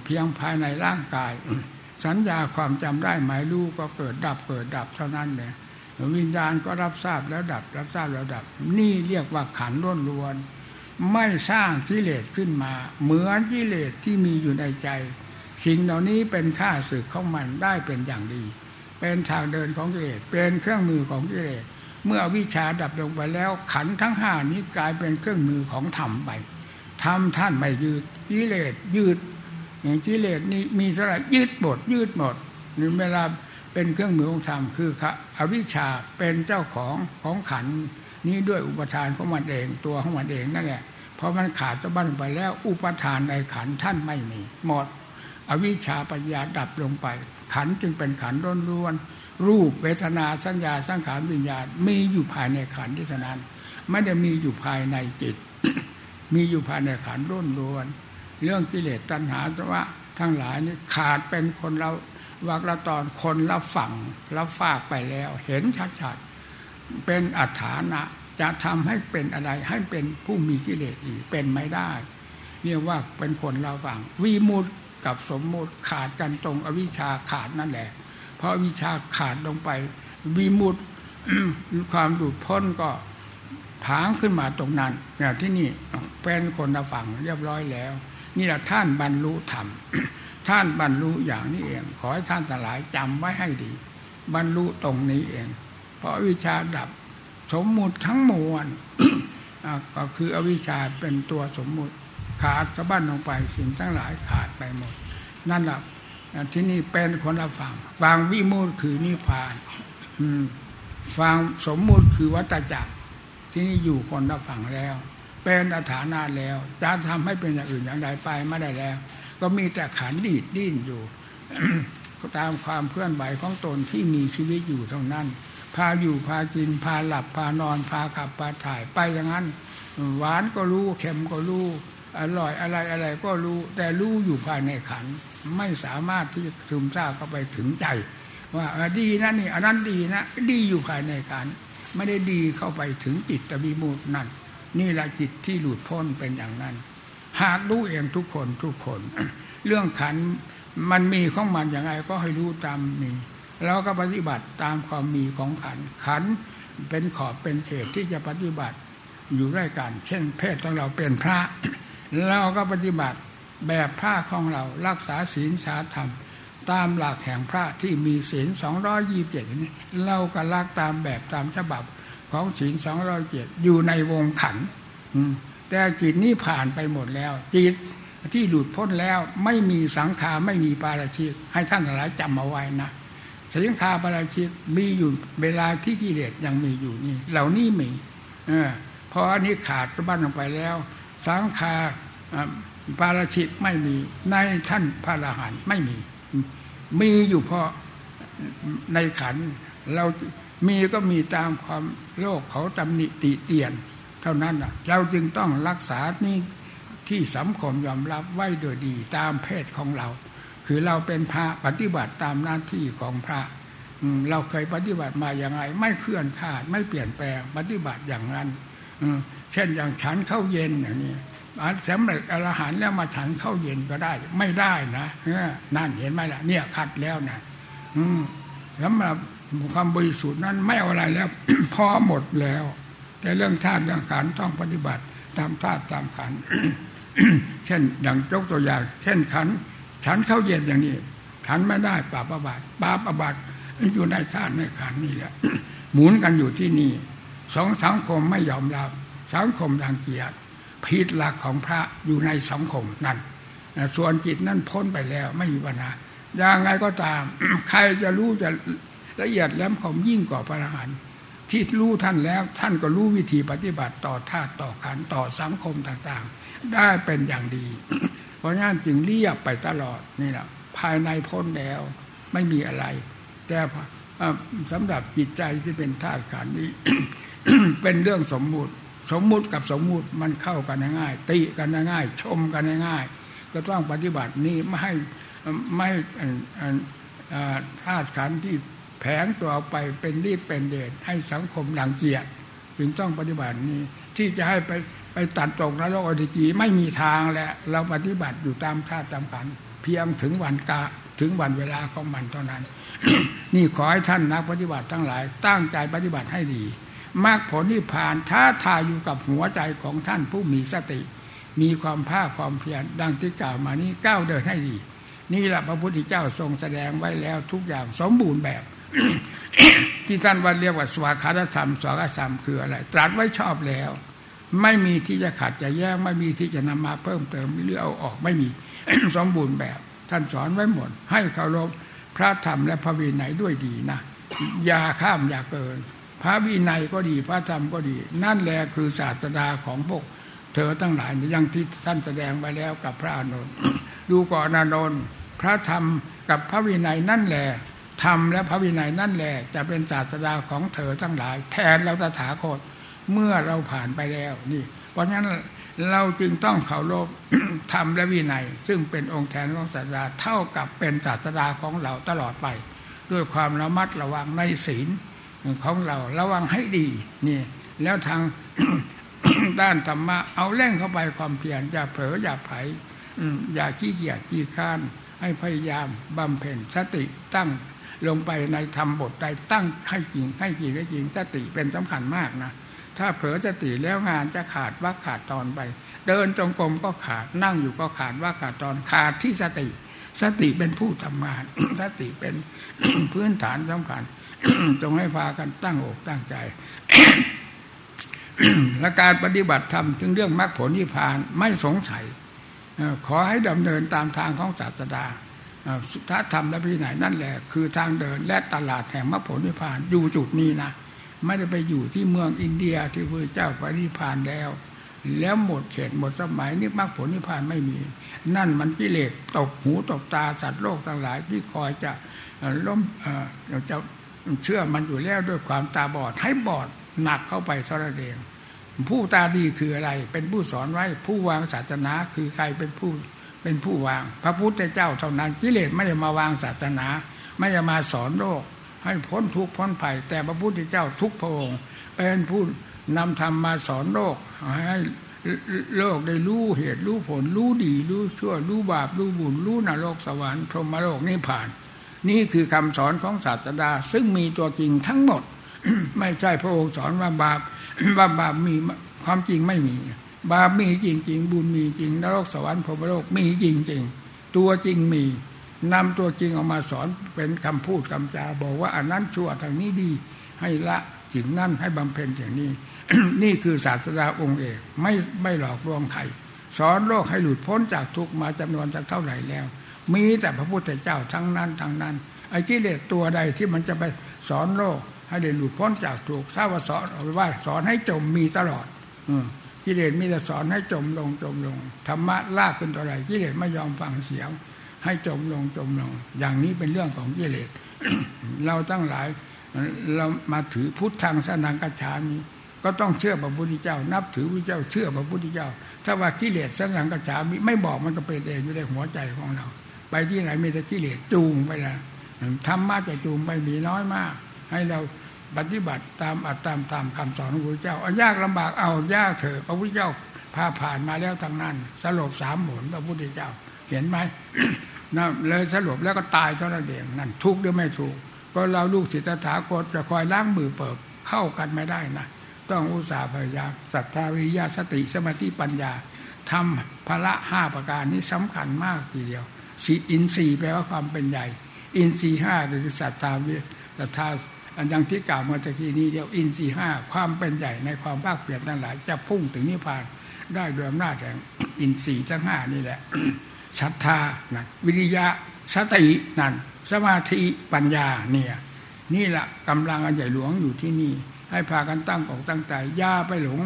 [SPEAKER 1] เพียงภายในร่างกาย สัญญาความจำได้หมายรู้ก็เกิดดับเกิดดับเท่านั้นเลยวิญญาณก็รับทราบแล้วดับ รับทราบแล้วดับ นี่เรียกว่าขันล้วนๆ ไม่สร้างกิเลสขึ้นมา เหมือนกิเลสที่มีอยู่ในใจ สิ่งเหล่านี้เป็นค่าศึกของมันได้เป็นอย่างดี เป็นทางเดินของกิเลสเป็นเครื่องมือของกิเลสเมื่อวิชาดับลงไปแล้ว ขันทั้งห้านี้กลายเป็นเครื่องมือของธรรมไปทำท่านไม่ยืดกิเลสยืดอย่างกิเลสนี่มีสระยืดหมดยืดหมดนี่เวลาเป็นเครื่องมือของธรรมคืออวิชชาเป็นเจ้าของของขันนี้ด้วยอุปทานของมันเองตัวของมันเองนั่นแหละ พอมันขาดสะบั้นไปแล้ว อุปทานในขันท่านไม่มี หมด อวิชชาปัญญาดับลงไป ขันจึงเป็นขันร้นร้วน รูปเวทนาสัญญาสังขารวิญญาณมีอยู่ภายในขันที่เท่านั้น ไม่ได้มีอยู่ภายในจิต มีอยู่ภายในขันร้นร้วน เรื่องกิเลสตัณหาสวะทั้งหลายนี่ขาดเป็นคนเราวักละตอนคนละฝั่งละฝากไปแล้ว เห็นชัดๆเป็นอัฐานะ จะทำให้เป็นอะไรให้เป็นผู้มีกิเลสอีกเป็นไม่ได้เรียกว่าเป็นคนละฝั่งวิมุตกับสมมุติขาดกันตรงอวิชชาขาดนั่นแหละ เพราะวิชาขาดลงไปวิมุตความดูดพ้นก็ผางขึ้นมาตรงนั้นเนี่ยที่นี่เป็นคนละฝั่งเรียบร้อยแล้ว นี่แหละท่านบรรลุธรรมท่านบรรลุอย่างนี้เอง ขอให้ท่านทั้งหลายจำไว้ให้ดี บรรลุตรงนี้เอง เพราะวิชาดับ สมมุติทั้งมวลก็คืออวิชชาเป็นตัวสมมุติขาดสะบั้นลงไปสิ่งทั้งหลายขาดไปหมด นั่นแหละที่นี่เป็นคนละฝั่งฝั่งวิมุตคือนิพพานฝั่งสมมุติคือวัตจักร ที่นี่อยู่คนละฝั่งแล้ว เป็นอาถานาแล้วจะทำให้เป็นอย่างอื่นอย่างใดไปไม่ได้แล้ว ก็มีแต่ขันดีดดิ้นอยู่ตามความเคลื่อนไหวของตนที่มีชีวิตอยู่เท่านั้น พาอยู่พากิน พาหลับพานอนพาขับพาถ่ายไปอย่างนั้น หวานก็รู้เค็มก็รู้อร่อยอะไรอะไรก็รู้ แต่รู้อยู่ภายในขัน ไม่สามารถที่จะซึมซาบเข้าไปถึงใจ ว่าดีนะนี่อันนั้นดีนะ ดีอยู่ภายในขัน ไม่ได้ดีเข้าไปถึงจิตตวิมุตนั่นนี่แหละจิตที่หลุดพ้นเป็นอย่างนั้น หากรู้เองทุกคนทุกคน เรื่องขันมันมีของมันอย่างไรก็ให้รู้ตามมี แล้วก็ปฏิบัติตามความมีของขันขันเป็นขอบเป็นเขตที่จะปฏิบัติอยู่ด้วยกัน เช่น เพศของเราเป็นพระ เราก็ปฏิบัติแบบพระของเรารักษาศีลสาธรรม ตามหลักแห่งพระที่มีศีลสองร้อยี่สิบเจ็ดนี้เราก็รักตามแบบตามฉบับของศีลสองร้อยเจ็ดอยู่ในวงขันแต่จิตนี้ผ่านไปหมดแล้ว จิตที่หลุดพ้นแล้วไม่มีสังขารไม่มีปาราชิกให้ท่านหลายจำเอาไว้นะ สังขาปาราชิกมีอยู่เวลาที่กิเลสยังมีอยู่นี่ เหล่านี้มีเออพออันนี้ขาดสะบั้นลงไปแล้ว สังขาปาราชิกไม่มี ในท่านพระอรหันต์ไม่มี มีอยู่เพราะในขันเรามีก็มีตามความโลกเขาตำหนิติเตียน เท่านั้นเราจึงต้องรักษานี่ที่สังคมยอมรับไว้โดยดีตามเพศของเรา คือเราเป็นพระปฏิบัติตามหน้าที่ของพระเราเคยปฏิบัติมาอย่างไร ไม่เคลื่อนขาดไม่เปลี่ยนแปลงปฏิบัติอย่างนั้นเช่นอย่างฉันเข้าเย็นอย่างนี้สำเร็จอรหันแล้วมาฉันเข้าเย็นก็ได้ ไม่ได้นะนั่นเห็นไหมล่ะ เนี่ยขัดแล้วนะอืมแล้วมาความบริสุทธิ์นั้นไม่เอาอะไรแล้ว พอหมดแล้ว แต่เรื่องธาตุเรื่องขันต้องปฏิบัติตามธาตุตามขันเช่นอย่างยกตัวอย่าง เช่นขัน ฉันเข้าเย็นอย่างนี้ขันไม่ได้ปาประบาทปาประบาทอยู่ในธาตุในขันนี่แหละหมุนกันอยู่ที่นี่สองสังคมไม่ยอมรับ สังคมดังเกียรติผิดหลักของพระอยู่ในสังคมนั่นส่วนจิตนั่นพ้นไปแล้วไม่มีปัญหาอย่างไงก็ตาม ใครจะรู้จะละเอียดแหลมคมยิ่งกว่าพระอรหันต์ที่รู้ท่านแล้วท่านก็รู้วิธีปฏิบัติต่อธาตุต่อขันต่อสังคมต่างๆ ได้เป็นอย่างดี เพราะงั้นจึงเรียบไปตลอดนี่แหละภายในพ้นแล้วไม่มีอะไร แต่สำหรับจิตใจที่เป็นธาตุขันนี้ เป็นเรื่องสมมุติ สมมุติกับสมมุติมันเข้ากันง่ายติกันง่ายชมกันง่ายก็ต้องปฏิบัตินี้ไม่ให้ไม่ธาตุขันที่แผงตัวออกไปเป็นรีบเป็นเดชให้สังคมหลังเกียรจึงต้องปฏิบัตินี้ที่จะให้ไป ไปตัดตกนรกอดิจีไม่มีทางแหละเราปฏิบัติอยู่ตามท่าตามขันเพียงถึงวันกาถึงวันเวลาของมันเท่านั้น นี่ขอให้ท่านนักปฏิบัติทั้งหลาย ตั้งใจปฏิบัติให้ดีมรรคผลที่ผ่านท้าทายอยู่กับหัวใจของท่านผู้มีสติ มีความภาคความเพียรดังที่กล่าวมานี้ก้าวเดินให้ดี นี่แหละพระพุทธเจ้าทรงแสดงไว้แล้วทุกอย่างสมบูรณ์แบบ ที่ท่านว่าเรียกว่าสวาคาธรรมสวากธรรมคืออะไร ตรัสไว้ชอบแล้ว ไม่มีที่จะขัดจะแย้งไม่มีที่จะนำมาเพิ่มเติมหรือเอาออกไม่มีสมบูรณ์แบบ ท่านสอนไว้หมด ให้เคารพพระธรรมและพระวินัยด้วยดีนะอย่าข้ามอย่าเกิน พระวินัยก็ดีพระธรรมก็ดี นั่นแหละคือศาสดาของพวก เธอทั้งหลายอย่างที่ท่านแสดงไปแล้วกับพระอานนท์ดูก่อนอานนท์พระธรรมกับพระวินัยนั่นแหละธรรมและพระวินัยนั่นแหละจะเป็นศาสดาของเธอทั้งหลาย แทนเราตถาคต เมื่อเราผ่านไปแล้วนี่ เพราะฉะนั้นเราจึงต้องเคารพธรรมและวินัย ซึ่งเป็นองค์แทนของศาสดาเท่ากับเป็นศาสดาของเราตลอดไป ด้วยความระมัดระวังในศีลของเราระวังให้ดีนี่ แล้วทางด้านธรรมะเอาแร่งเข้าไปความเพียรอย่าเผลออย่าไผอย่าขี้เกียจขี้ข้าน ให้พยายามบำเพ็ญสติตั้งลงไปในธรรมบทใดตั้งให้จริงให้จริงให้จริงสติเป็นสำคัญมากนะ ถ้าเผลอสติแล้วงานจะขาดว่าขาดตอนไป เดินจงกรมก็ขาดนั่งอยู่ก็ขาดว่าขาดตอนขาดที่สติ สติเป็นผู้ทำงาน สติเป็นพื้นฐานสำคัญจงให้พากันตั้งอกตั้งใจ และการปฏิบัติธรรมถึงเรื่องมรรคผลนิพพานไม่สงสัยขอให้ดำเนินตามทางของศาสดาสุทธธรรมและพิไหนนั่นแหละ คือทางเดินและตลาดแห่งมรรคผลนิพพานอยู่จุดนี้นะ ไม่ได้ไปอยู่ที่เมืองอินเดียที่พระเจ้าปรินิพานแล้ว แล้วหมดเขตหมดสมัยนี่มรรคผลนิพพานไม่มี นั่นมันกิเลสตกหูตกตาสัตว์โลกทั้งหลายที่คอยจะล้มจะเชื่อมันอยู่แล้วด้วยความตาบอดให้บอดหนักเข้าไปเท่านั้นเองผู้ตาดีคืออะไร เป็นผู้สอนไว้ผู้วางศาสนาคือใครเป็นผู้เป็นผู้วาง พระพุทธเจ้าเท่านั้นกิเลสไม่ได้มาวางศาสนา ไม่ได้มาสอนโลก ให้พ้นทุกข์พ้นภัยแต่พระพุทธเจ้าทุกพระองค์ เป็นผู้นำธรรมมาสอนโลกให้โลกได้รู้เหตุรู้ผลรู้ดีรู้ชั่วรู้บาปรู้บุญรู้นรกสวรรค์พรหมโลกนี่ผ่าน นี่คือคำสอนของศาสดา ซึ่งมีตัวจริงทั้งหมด ไม่ใช่พระองค์สอนว่าบาปว่าบาปมีความจริงไม่มี บาปมีจริงจริงบุญมีจริงนรกสวรรค์พรหมโลกมีจริงจริงตัวจริงมี นำตัวจริงออกมาสอนเป็นคำพูดคำจา บอกว่าอันนั้นชั่วทางนี้ดี ให้ละสิ่งนั้นให้บำเพ็ญอย่างนี้ นี่คือศาสดาองค์เอกไม่ไม่หลอกลวงใครสอนโลกให้หลุดพ้นจากทุกมาจำนวนจะเท่าไหร่แล้ว มีแต่พระพุทธเจ้าทั้งนั้นทั้งนั้น ไอ้กิเลสตัวใดที่มันจะไปสอนโลก ให้ได้หลุดพ้นจากทุกถ้าว่าสอนเอาไว้ว่าสอนให้จมมีตลอดกิเลสมีแต่สอนให้จมลงจมลงธรรมะลากขึ้นต่อไรกิเลสไม่ยอมฟังเสียง ให้จมลงจมลง อย่างนี้เป็นเรื่องของกิเลสเราตั้งหลายเรามาถือพุทธังสนังกัจฉามีก็ต้องเชื่อพระพุทธเจ้า นับถือพระเจ้า เชื่อพระพุทธเจ้า ถ้าว่ากิเลสสนังกัจฉามีไม่บอกมันก็เป็นเองอยู่ในหัวใจของเรา ไปที่ไหนมีแต่กิเลสจูงไปแล้วธรรมะจะจูงไปมีน้อยมาก ให้เราปฏิบัติตามอัตตามตามคำสอนของพระเจ้าเอายากลำบากเอายากเถอะพระพุทธเจ้าพาผ่านมาแล้วทางนั้นสลบสามหมุนพระพุทธเจ้า เห็นไหมนะเลยสรุปแล้วก็ตายเท่านั้นเองนั่นทุกข์หรือไม่ถูกก็เราลูกศิษย์ถาคตจะคอยล้างมือเปิบเข้ากันไม่ได้นะต้องอุตสาห์พยายามศรัทธาวิยาสติสมาธิปัญญาทำพละห้าประการนี้สำคัญมากทีเดียวสีอินทรีย์แปลว่าความเป็นใหญ่ อินทรีย์ห้าคือศรัทธาวิศรัทธาอันดังที่กล่าวมื่อกี้นี้เดียวอินทรีย์ห้าความเป็นใหญ่ในความภาคเปลี่ยนทั้งหลาย จะพุ่งถึงนิพพานได้ด้วยอำนาจแห่งอินทรีย์ทั้งห้านี่แหละ ศรัทธานะวิริยะสตินั่นสมาธิปัญญาเนี่ยนี่แหละกำลังอันใหญ่หลวงอยู่ที่นี่ ให้พากันตั้งอกตั้งใจย่าไปหลง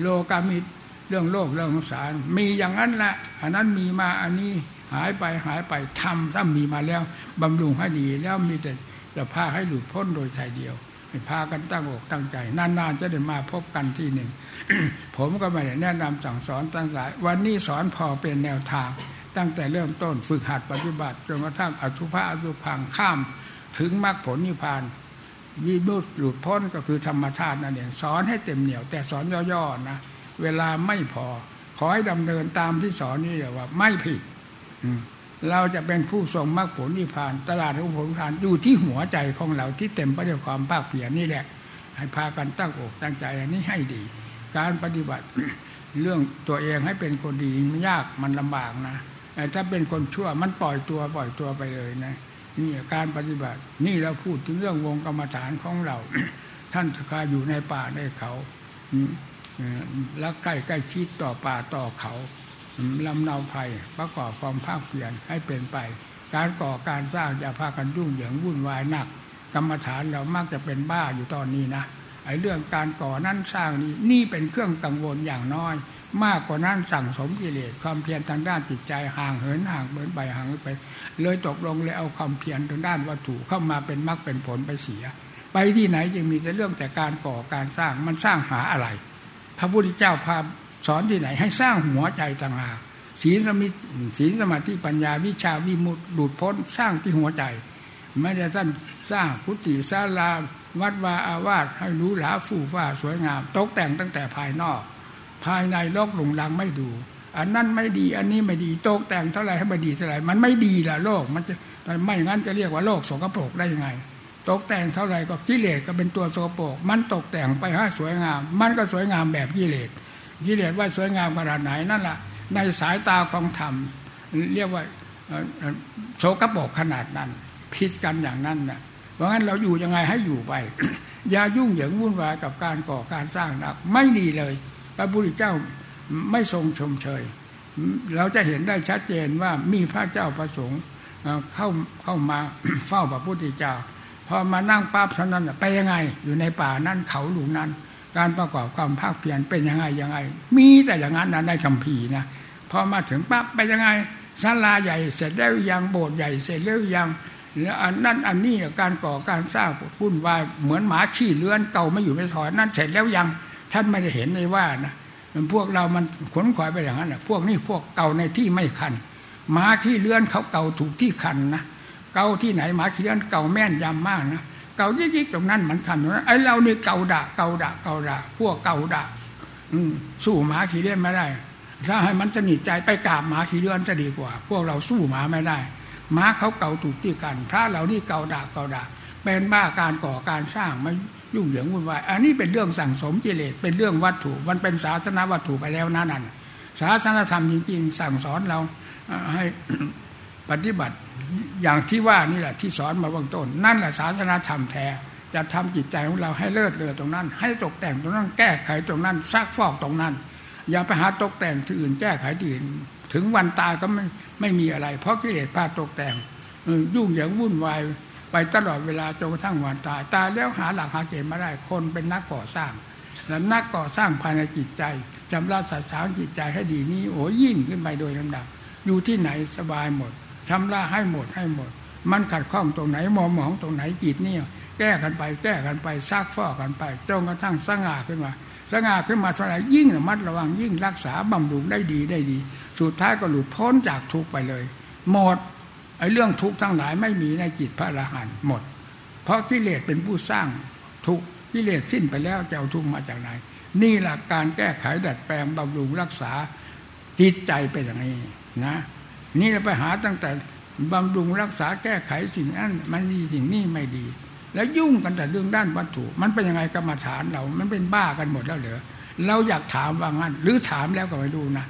[SPEAKER 1] โลกามิตรเรื่องโลกเรื่องสาร มีอย่างนั้นแหละอันนั้นมีมาอันนี้หายไปหายไปทำถ้ามีมาแล้วบำรุงให้ดีแล้วมีแต่จะพาให้หลุดพ้นโดยใจเดียวให้พากันตั้งอกตั้งใจ นานๆจะได้มาพบกันที่หนึ่งผมก็ไม่ได้แนะนำสั่งสอนตั้งหลาย วันนี้สอนพอเป็นแนวทาง ตั้งแต่เริ่มต้นฝึกหัดปฏิบัติจนกระทั่งอสุภะอสุพังข้ามถึงมรรคผลนิพพานวิมุตหลุดพ้นก็คือธรรมชาตินั่นเองสอนให้เต็มเหนียว แต่สอนย่อๆนะเวลาไม่พอ ขอให้ดำเนินตามที่สอนนี่เลยว่า ไม่ผิดเราจะเป็นผู้ทรงมรรคผลนิพพาน ตลาดของผลนิพพานอยู่ที่หัวใจของเราที่เต็มไปด้วยความภาคเพียรนี่แหละ ให้พากันตั้งอกตั้งใจอันนี้ให้ดี การปฏิบัติเรื่องตัวเองให้เป็นคนดีมันยากมันลำบากนะ ถ้าเป็นคนชั่วมันปล่อยตัวปล่อยตัวไปเลยนะนี่การปฏิบัติ นี่เราพูดถึงเรื่องวงกรรมฐานของเรา ท่านสกาอยู่ในป่าในเขาแล้วใกล้ใกล้ชิดต่อป่าต่อเขาลำเนาภัยประกอบความภาคเพียรให้เป็นไป การก่อการสร้างอย่าพากันยุ่งเหยิงวุ่นวายหนัก กรรมฐานเรามักจะเป็นบ้าอยู่ตอนนี้นะ ไอ้เรื่องการก่อนั้นสร้างนี้นี่เป็นเครื่องกังวลอย่างน้อย มากกว่านั้นสั่งสมกิเลสความเพียรทางด้านจิตใจห่างเหินห่างเหินไปห่างไป เลยตกลงเลยเอาความเพียรทางด้านวัตถุเข้ามาเป็นมรรคเป็นผลไปเสีย ไปที่ไหนจึงมีแต่เรื่องแต่การก่อการสร้างมันสร้างหาอะไร พระพุทธเจ้าพาสอนที่ไหนให้สร้างหัวใจต่างหากศีลสมิศีลสมาธิปัญญาวิชาวิมุตติหลุดพ้นสร้างที่หัวใจ ไม่ได้ท่านสร้างพุทธิศาลา วัดวาอาวาสให้รู้หลาฟู่ฟ้าสวยงาม ตกแต่งตั้งแต่ภายนอก ภายในโลกหลงลังไม่ดู อันนั้นไม่ดี อันนี้ไม่ดีตกแต่งเท่าไรให้มันดีเท่าไรมันไม่ดีละโลกมันจะไม่งั้นจะเรียกว่าโลกสกปรกได้ยังไง ตกแต่งเท่าไรก็กิเลสก็เป็นตัวสกปรกมันตกแต่งไปให้สวยงาม มันก็สวยงามแบบกิเลสกิเลสว่าสวยงามขนาดไหนนั่นแหละในสายตาของธรรมเรียกว่าโสกปรกขนาดนั้นผิดกันอย่างนั้นน่ะ เพราะงั้นเราอยู่ยังไงให้อยู่ไป อย่ายุ่งเหยิงวุ่นวายกับการก่อการสร้างนัก ไม่ดีเลย พระพุทธเจ้าไม่ทรงชมเชย เราจะเห็นได้ชัดเจนว่ามีพระเจ้าประสงค์เข้าเข้ามาเฝ้าพระพุทธเจ้าพอมานั่งปั๊บเท่านั้นไปยังไง อยู่ในป่านั้นเขาหลุมนั้น การประกอบความภาคเพียรเป็นยังไงยังไง มีแต่อย่างนั้นนะในคำพีนะพอมาถึงปั๊บไปยังไงศาลาใหญ่เสร็จแล้วยังโบสถ์ใหญ่เสร็จแล้วยังแล้ว อันนั้นอันนี้การก่อการสร้างพุ่นวายเหมือนหมาขี้เลื้อนเก่าไม่อยู่ไม่ถอยนั่นเสร็จแล้วยังท่านไม่ได้เห็นในว่านะพวกเรามันขนขวายไปอย่างนั้นนะพวกนี้พวกเก่าในที่ไม่คันหมาขี้เลื้อนเขาเก่าถูกที่คันนะเก่าที่ไหนหมาขี้เลื้อนเก่าแม่นยำมากนะเก่ายิ่งๆตรงนั้นมันคันนะไอ้เรานี่เก่าด่าเก่าด่าเก่าด่าพวกเก่าด่าสู้หมาขี้เลื้อนไม่ได้ ถ้าให้มันสนิทใจไปกราบหมาขี้เลื้อนจะดีกว่า พวกเราสู้หมาไม่ได้ ม้าเขาเก่าถูกที่กัน พระเหล่านี้เก่าด่าเก่าด่าเป็นบ้าการก่อการสร้างไม่ยุ่งเหยิงวุ่นวายอันนี้เป็นเรื่องสั่งสมกิเลสเป็นเรื่องวัตถุ มันเป็นศาสนาวัตถุไปแล้วนั่นศาสนาธรรมจริงๆ สั่งสอนเราให้ปฏิบัติอย่างที่ว่านี่แหละที่สอนมาเบื้องต้น นั่นแหละศาสนาธรรมแท้จะทำจิตใจของเราให้เลิศเลือตรงนั้น ให้ตกแต่งตรงนั้น แก้ไขตรงนั้นซักฟอกตรงนั้น อย่าไปหาตกแต่งที่อื่นแก้ไขที่อื่น ถึงวันตายก็ไม่ไม่มีอะไร เพราะกิเลสพาตกแต่งยุ่งเหยิงวุ่นวายไปตลอดเวลาจนกระทั่งวันตายตายแล้วหาหลักหาเกณฑ์มาได้คนเป็นนักก่อสร้าง และนักก่อสร้างภายในจิตใจจำราสัตสางจิตใจให้ดีนี้โอ้ยิ่งขึ้นไปโดยลำดับ อยู่ที่ไหนสบายหมดชำระให้หมดให้หมด มันขัดข้องตรงไหนมองมองตรงไหนจิตเนี่แก้กันไปแก้กันไปซักฟอกกันไปจนกระทั่งสง่าขึ้นมาสง่าขึ้นมาเท่าไหร่ยิ่งระมัดระวังยิ่งรักษาบำรุงได้ดีได้ดี สุดท้ายก็หลุดพ้นจากทุกไปเลย หมดไอ้เรื่องทุกข์ทั้งหลายไม่มีในจิตพระอรหันต์หมด เพราะกิเลสเป็นผู้สร้างทุกข์กิเลสสิ้นไปแล้วจะเอาทุกข์มาจากไหน นี่หลักการแก้ไขดัดแปลงบำรุงรักษาจิตใจไปอย่างนี้นะ นี่เราไปหาตั้งแต่บำรุงรักษาแก้ไขสิ่งนั้นมันดีสิ่งนี้ไม่ดี แล้วยุ่งกันแต่เรื่องด้านวัตถุ มันเป็นยังไงกรรมฐานเรา มันเป็นบ้ากันหมดแล้วเหรอเราอยากถามว่างั้น หรือถามแล้วก็ไม่ดูนะ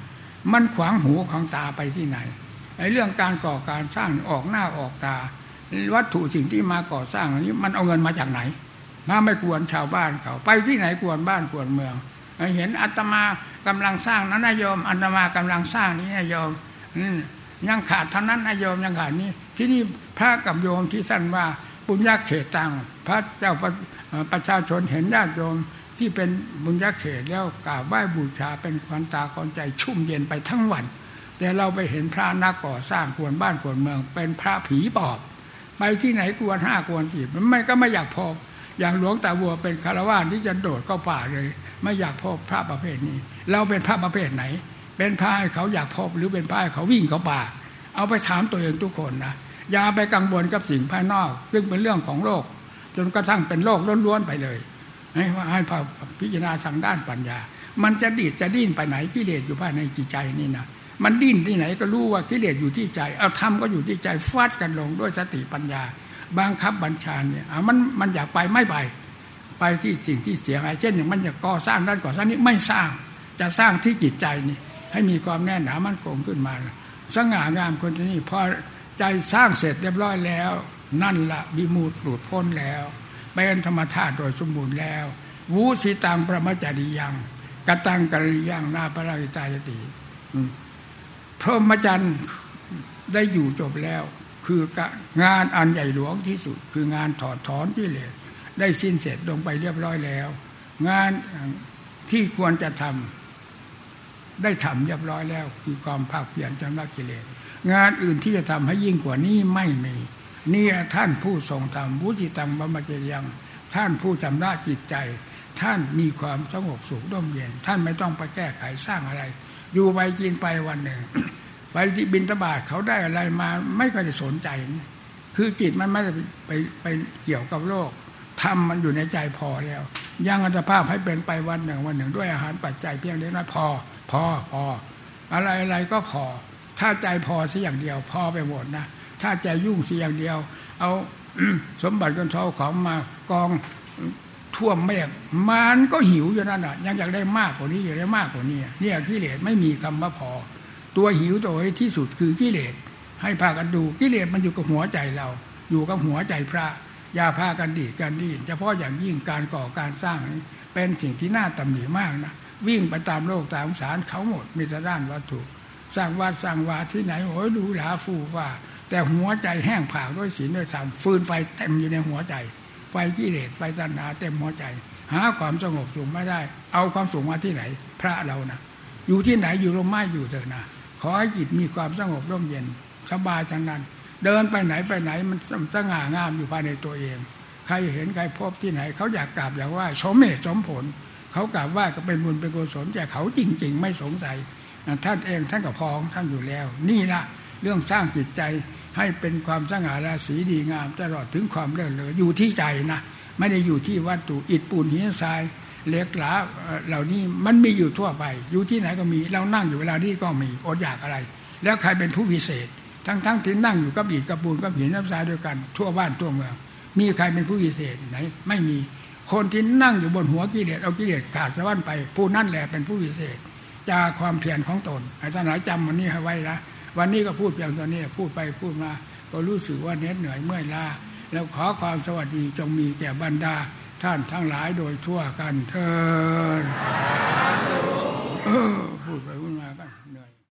[SPEAKER 1] มันขวางหูขวางตาไปที่ไหนไอ้เรื่องการก่อการสร้างออกหน้าออกตา วัตถุสิ่งที่มาก่อสร้างอันนี้มันเอาเงินมาจากไหนมาไม่กวนชาวบ้านเขา ไปที่ไหนกวนบ้านกวนเมืองเห็นอัตมากำลังสร้างนั้นนายโยมอัตมากำลังสร้างนี้นายโยมยังขาดเท่านั้นนายโยมยังขาดนี้ ที่นี่พระกับโยมที่ท่านว่าบุญญาเขตตังพระเจ้าประชาชนเห็นญาติโยม ที่เป็นบุญญาเขตแล้วกราบไหว้บูชาเป็นควันตาคอนใจชุ่มเย็นไปทั้งวัน แต่เราไปเห็นพระนักก่อสร้างกวนบ้านกวนเมือง เป็นพระผีปอบ ไปที่ไหนกวนห้ากวนสิบมันไม่ก็ไม่อยากพบอย่างหลวงตาบัวเป็นคารวะที่จะโดดเข้าป่าเลย ไม่อยากพบพระประเภทนี้ เราเป็นพระประเภทไหน เป็นพระให้เขาอยากพบหรือเป็นพระให้เขาวิ่งเข้าป่า เอาไปถามตัวเองทุกคนนะอย่าไปกังวลกับสิ่งภายนอก ซึ่งเป็นเรื่องของโลกจนกระทั่งเป็นโลกล้วนๆไปเลย ให้ให้พิจารณาทางด้านปัญญา มันจะดีดจะดิ้นไปไหนกิเลสอยู่ภายในจิตใจนี่นะมันดิ้นที่ไหนก็รู้ว่ากิเลสอยู่ที่ใจ เอาธรรมก็อยู่ที่ใจฟาดกันลงด้วยสติปัญญาบางคับบัญชาเนี่ยมันมันอยากไปไม่ไป ไปที่สิ่งที่เสียหายเช่นอย่างมันจะก่อสร้างด้านก่อสร้างนี้ไม่สร้างจะสร้างที่จิตใจนี่ให้มีความแน่นหนามั่นคงขึ้นมาสง่างามคนที่นี่พอใจสร้างเสร็จเรียบร้อยแล้ว นั่นละบิมูดหลุดพ้นแล้ว เป็นธรรมชาติโดยสมบูรณ์แล้ววูสิตังประมาจาริยังกตังกริยังนาปราริตายติพรหมจรรย์ได้อยู่จบแล้ว คืองานอันใหญ่หลวงที่สุด คืองานถอดถอนที่เลสได้สิ้นเสร็จลงไปเรียบร้อยแล้ว งานที่ควรจะทำได้ทำเรียบร้อยแล้ว คือความภาคเพียรจำละกิเลสงานอื่นที่จะทำให้ยิ่งกว่านี้ไม่มี นี่ท่านผู้ทรงธรรมวุจิตังบรมเจริยัง ท่านผู้จำระจิตใจ ท่านมีความสงบสุขร่มเย็น ท่านไม่ต้องไปแก้ไขสร้างอะไร อยู่ไปกินไปวันหนึ่ง ไปที่บินตบาทเขาได้อะไรมาไม่ก็จะสนใจ คือจิตมันไม่ได้ไปไปเกี่ยวกับโลกทำมันอยู่ในใจพอแล้วยังอัตภาพให้เป็นไปวันหนึ่งวันหนึ่งด้วยอาหารปัจจัยเพียงเล็กน้อยพอ พอพอ อะไรอะไรก็พอ ถ้าใจพอสัอย่างเดียวพอไปหมดนะ ถ้าใจยุ่งสัอย่างเดียว เอาสมบัติกันท่าของมากองท่วมเมฆมันก็หิวอยู่นั่นอะ ยังอยากได้มากกว่านี้อยากได้มากกว่านี้เนี่ยกิเลสไม่มีคำว่าพอ ตัวหิวตัวที่สุดคือกิเลสให้พากันดูกิเลสมันอยู่กับหัวใจเรา อยู่กับหัวใจพระอย่าพากันดีกันดีเฉพาะอย่างยิ่งการก่อการสร้างนี้เป็นสิ่งที่น่าตำหนิมากนะวิ่งไปตามโลกตามสารเขาหมดมีแต่ด้านวัตถุ สร้างวัดสร้างวาที่ไหนโอ้ยดูหลาฟูฟ้า แต่หัวใจแห้งผากด้วยศีลด้วยธรรมฟืนไฟเต็มอยู่ในหัวใจ ไฟกิเลสไฟตัณหาเต็มหัวใจ หาความสงบสุขไม่ได้ เอาความสุขมาที่ไหน พระเรานะอยู่ที่ไหนอยู่ร่มไม้อยู่เถอะนะขอให้จิตมีความสงบร่มเย็นสบายทั้งนั้น เดินไปไหนไปไหนมันสง่างามอยู่ภายในตัวเอง ใครเห็นใครพบที่ไหน เขาอยากกราบอยากว่าสมเหตุสมผล เขากราบว่าก็เป็นบุญเป็นกุศลแต่เขาจริง ๆ ไม่สงสัยท่านเองท่านกับพองท่านอยู่แล้ว นี่ละเรื่องสร้างจิตใจ ให้เป็นความสง่าราศีดีงาม ตลอดถึงความเลื่อนเลออยู่ที่ใจนะไม่ได้อยู่ที่วัตถุอิฐปูนหินทรายเหล็กหลาเหล่านี้มันมีอยู่ทั่วไป อยู่ที่ไหนก็มี เรานั่งอยู่เวลาที่ก็มีอดอยากอะไร แล้วใครเป็นผู้พิเศษ ทั้งๆทที่นั่งอยู่กับอิฐกับปูนกับหินน้ำทรายด้วยกันทั่วบ้านทั่วเมืองมีใครเป็นผู้พิเศษไหน ไม่มีคนที่นั่งอยู่บนหัวกิเลสเอากิเลสขาดสะวันไป ผู้นั่นแหละเป็นผู้พิเศษจากความเพียรของตนอาจารย์หลายจำวันนี้ให้ไว้นะ วันนี้ก็พูดเพียงตอนนี้พูดไปพูดมา ก็รู้สึกว่าเหน็ดเหนื่อยเมื่อยล้าแล้วขอความสวัสดีจงมีแก่บรรดาท่านทั้งหลายโดยทั่วกันเถิดพูดไป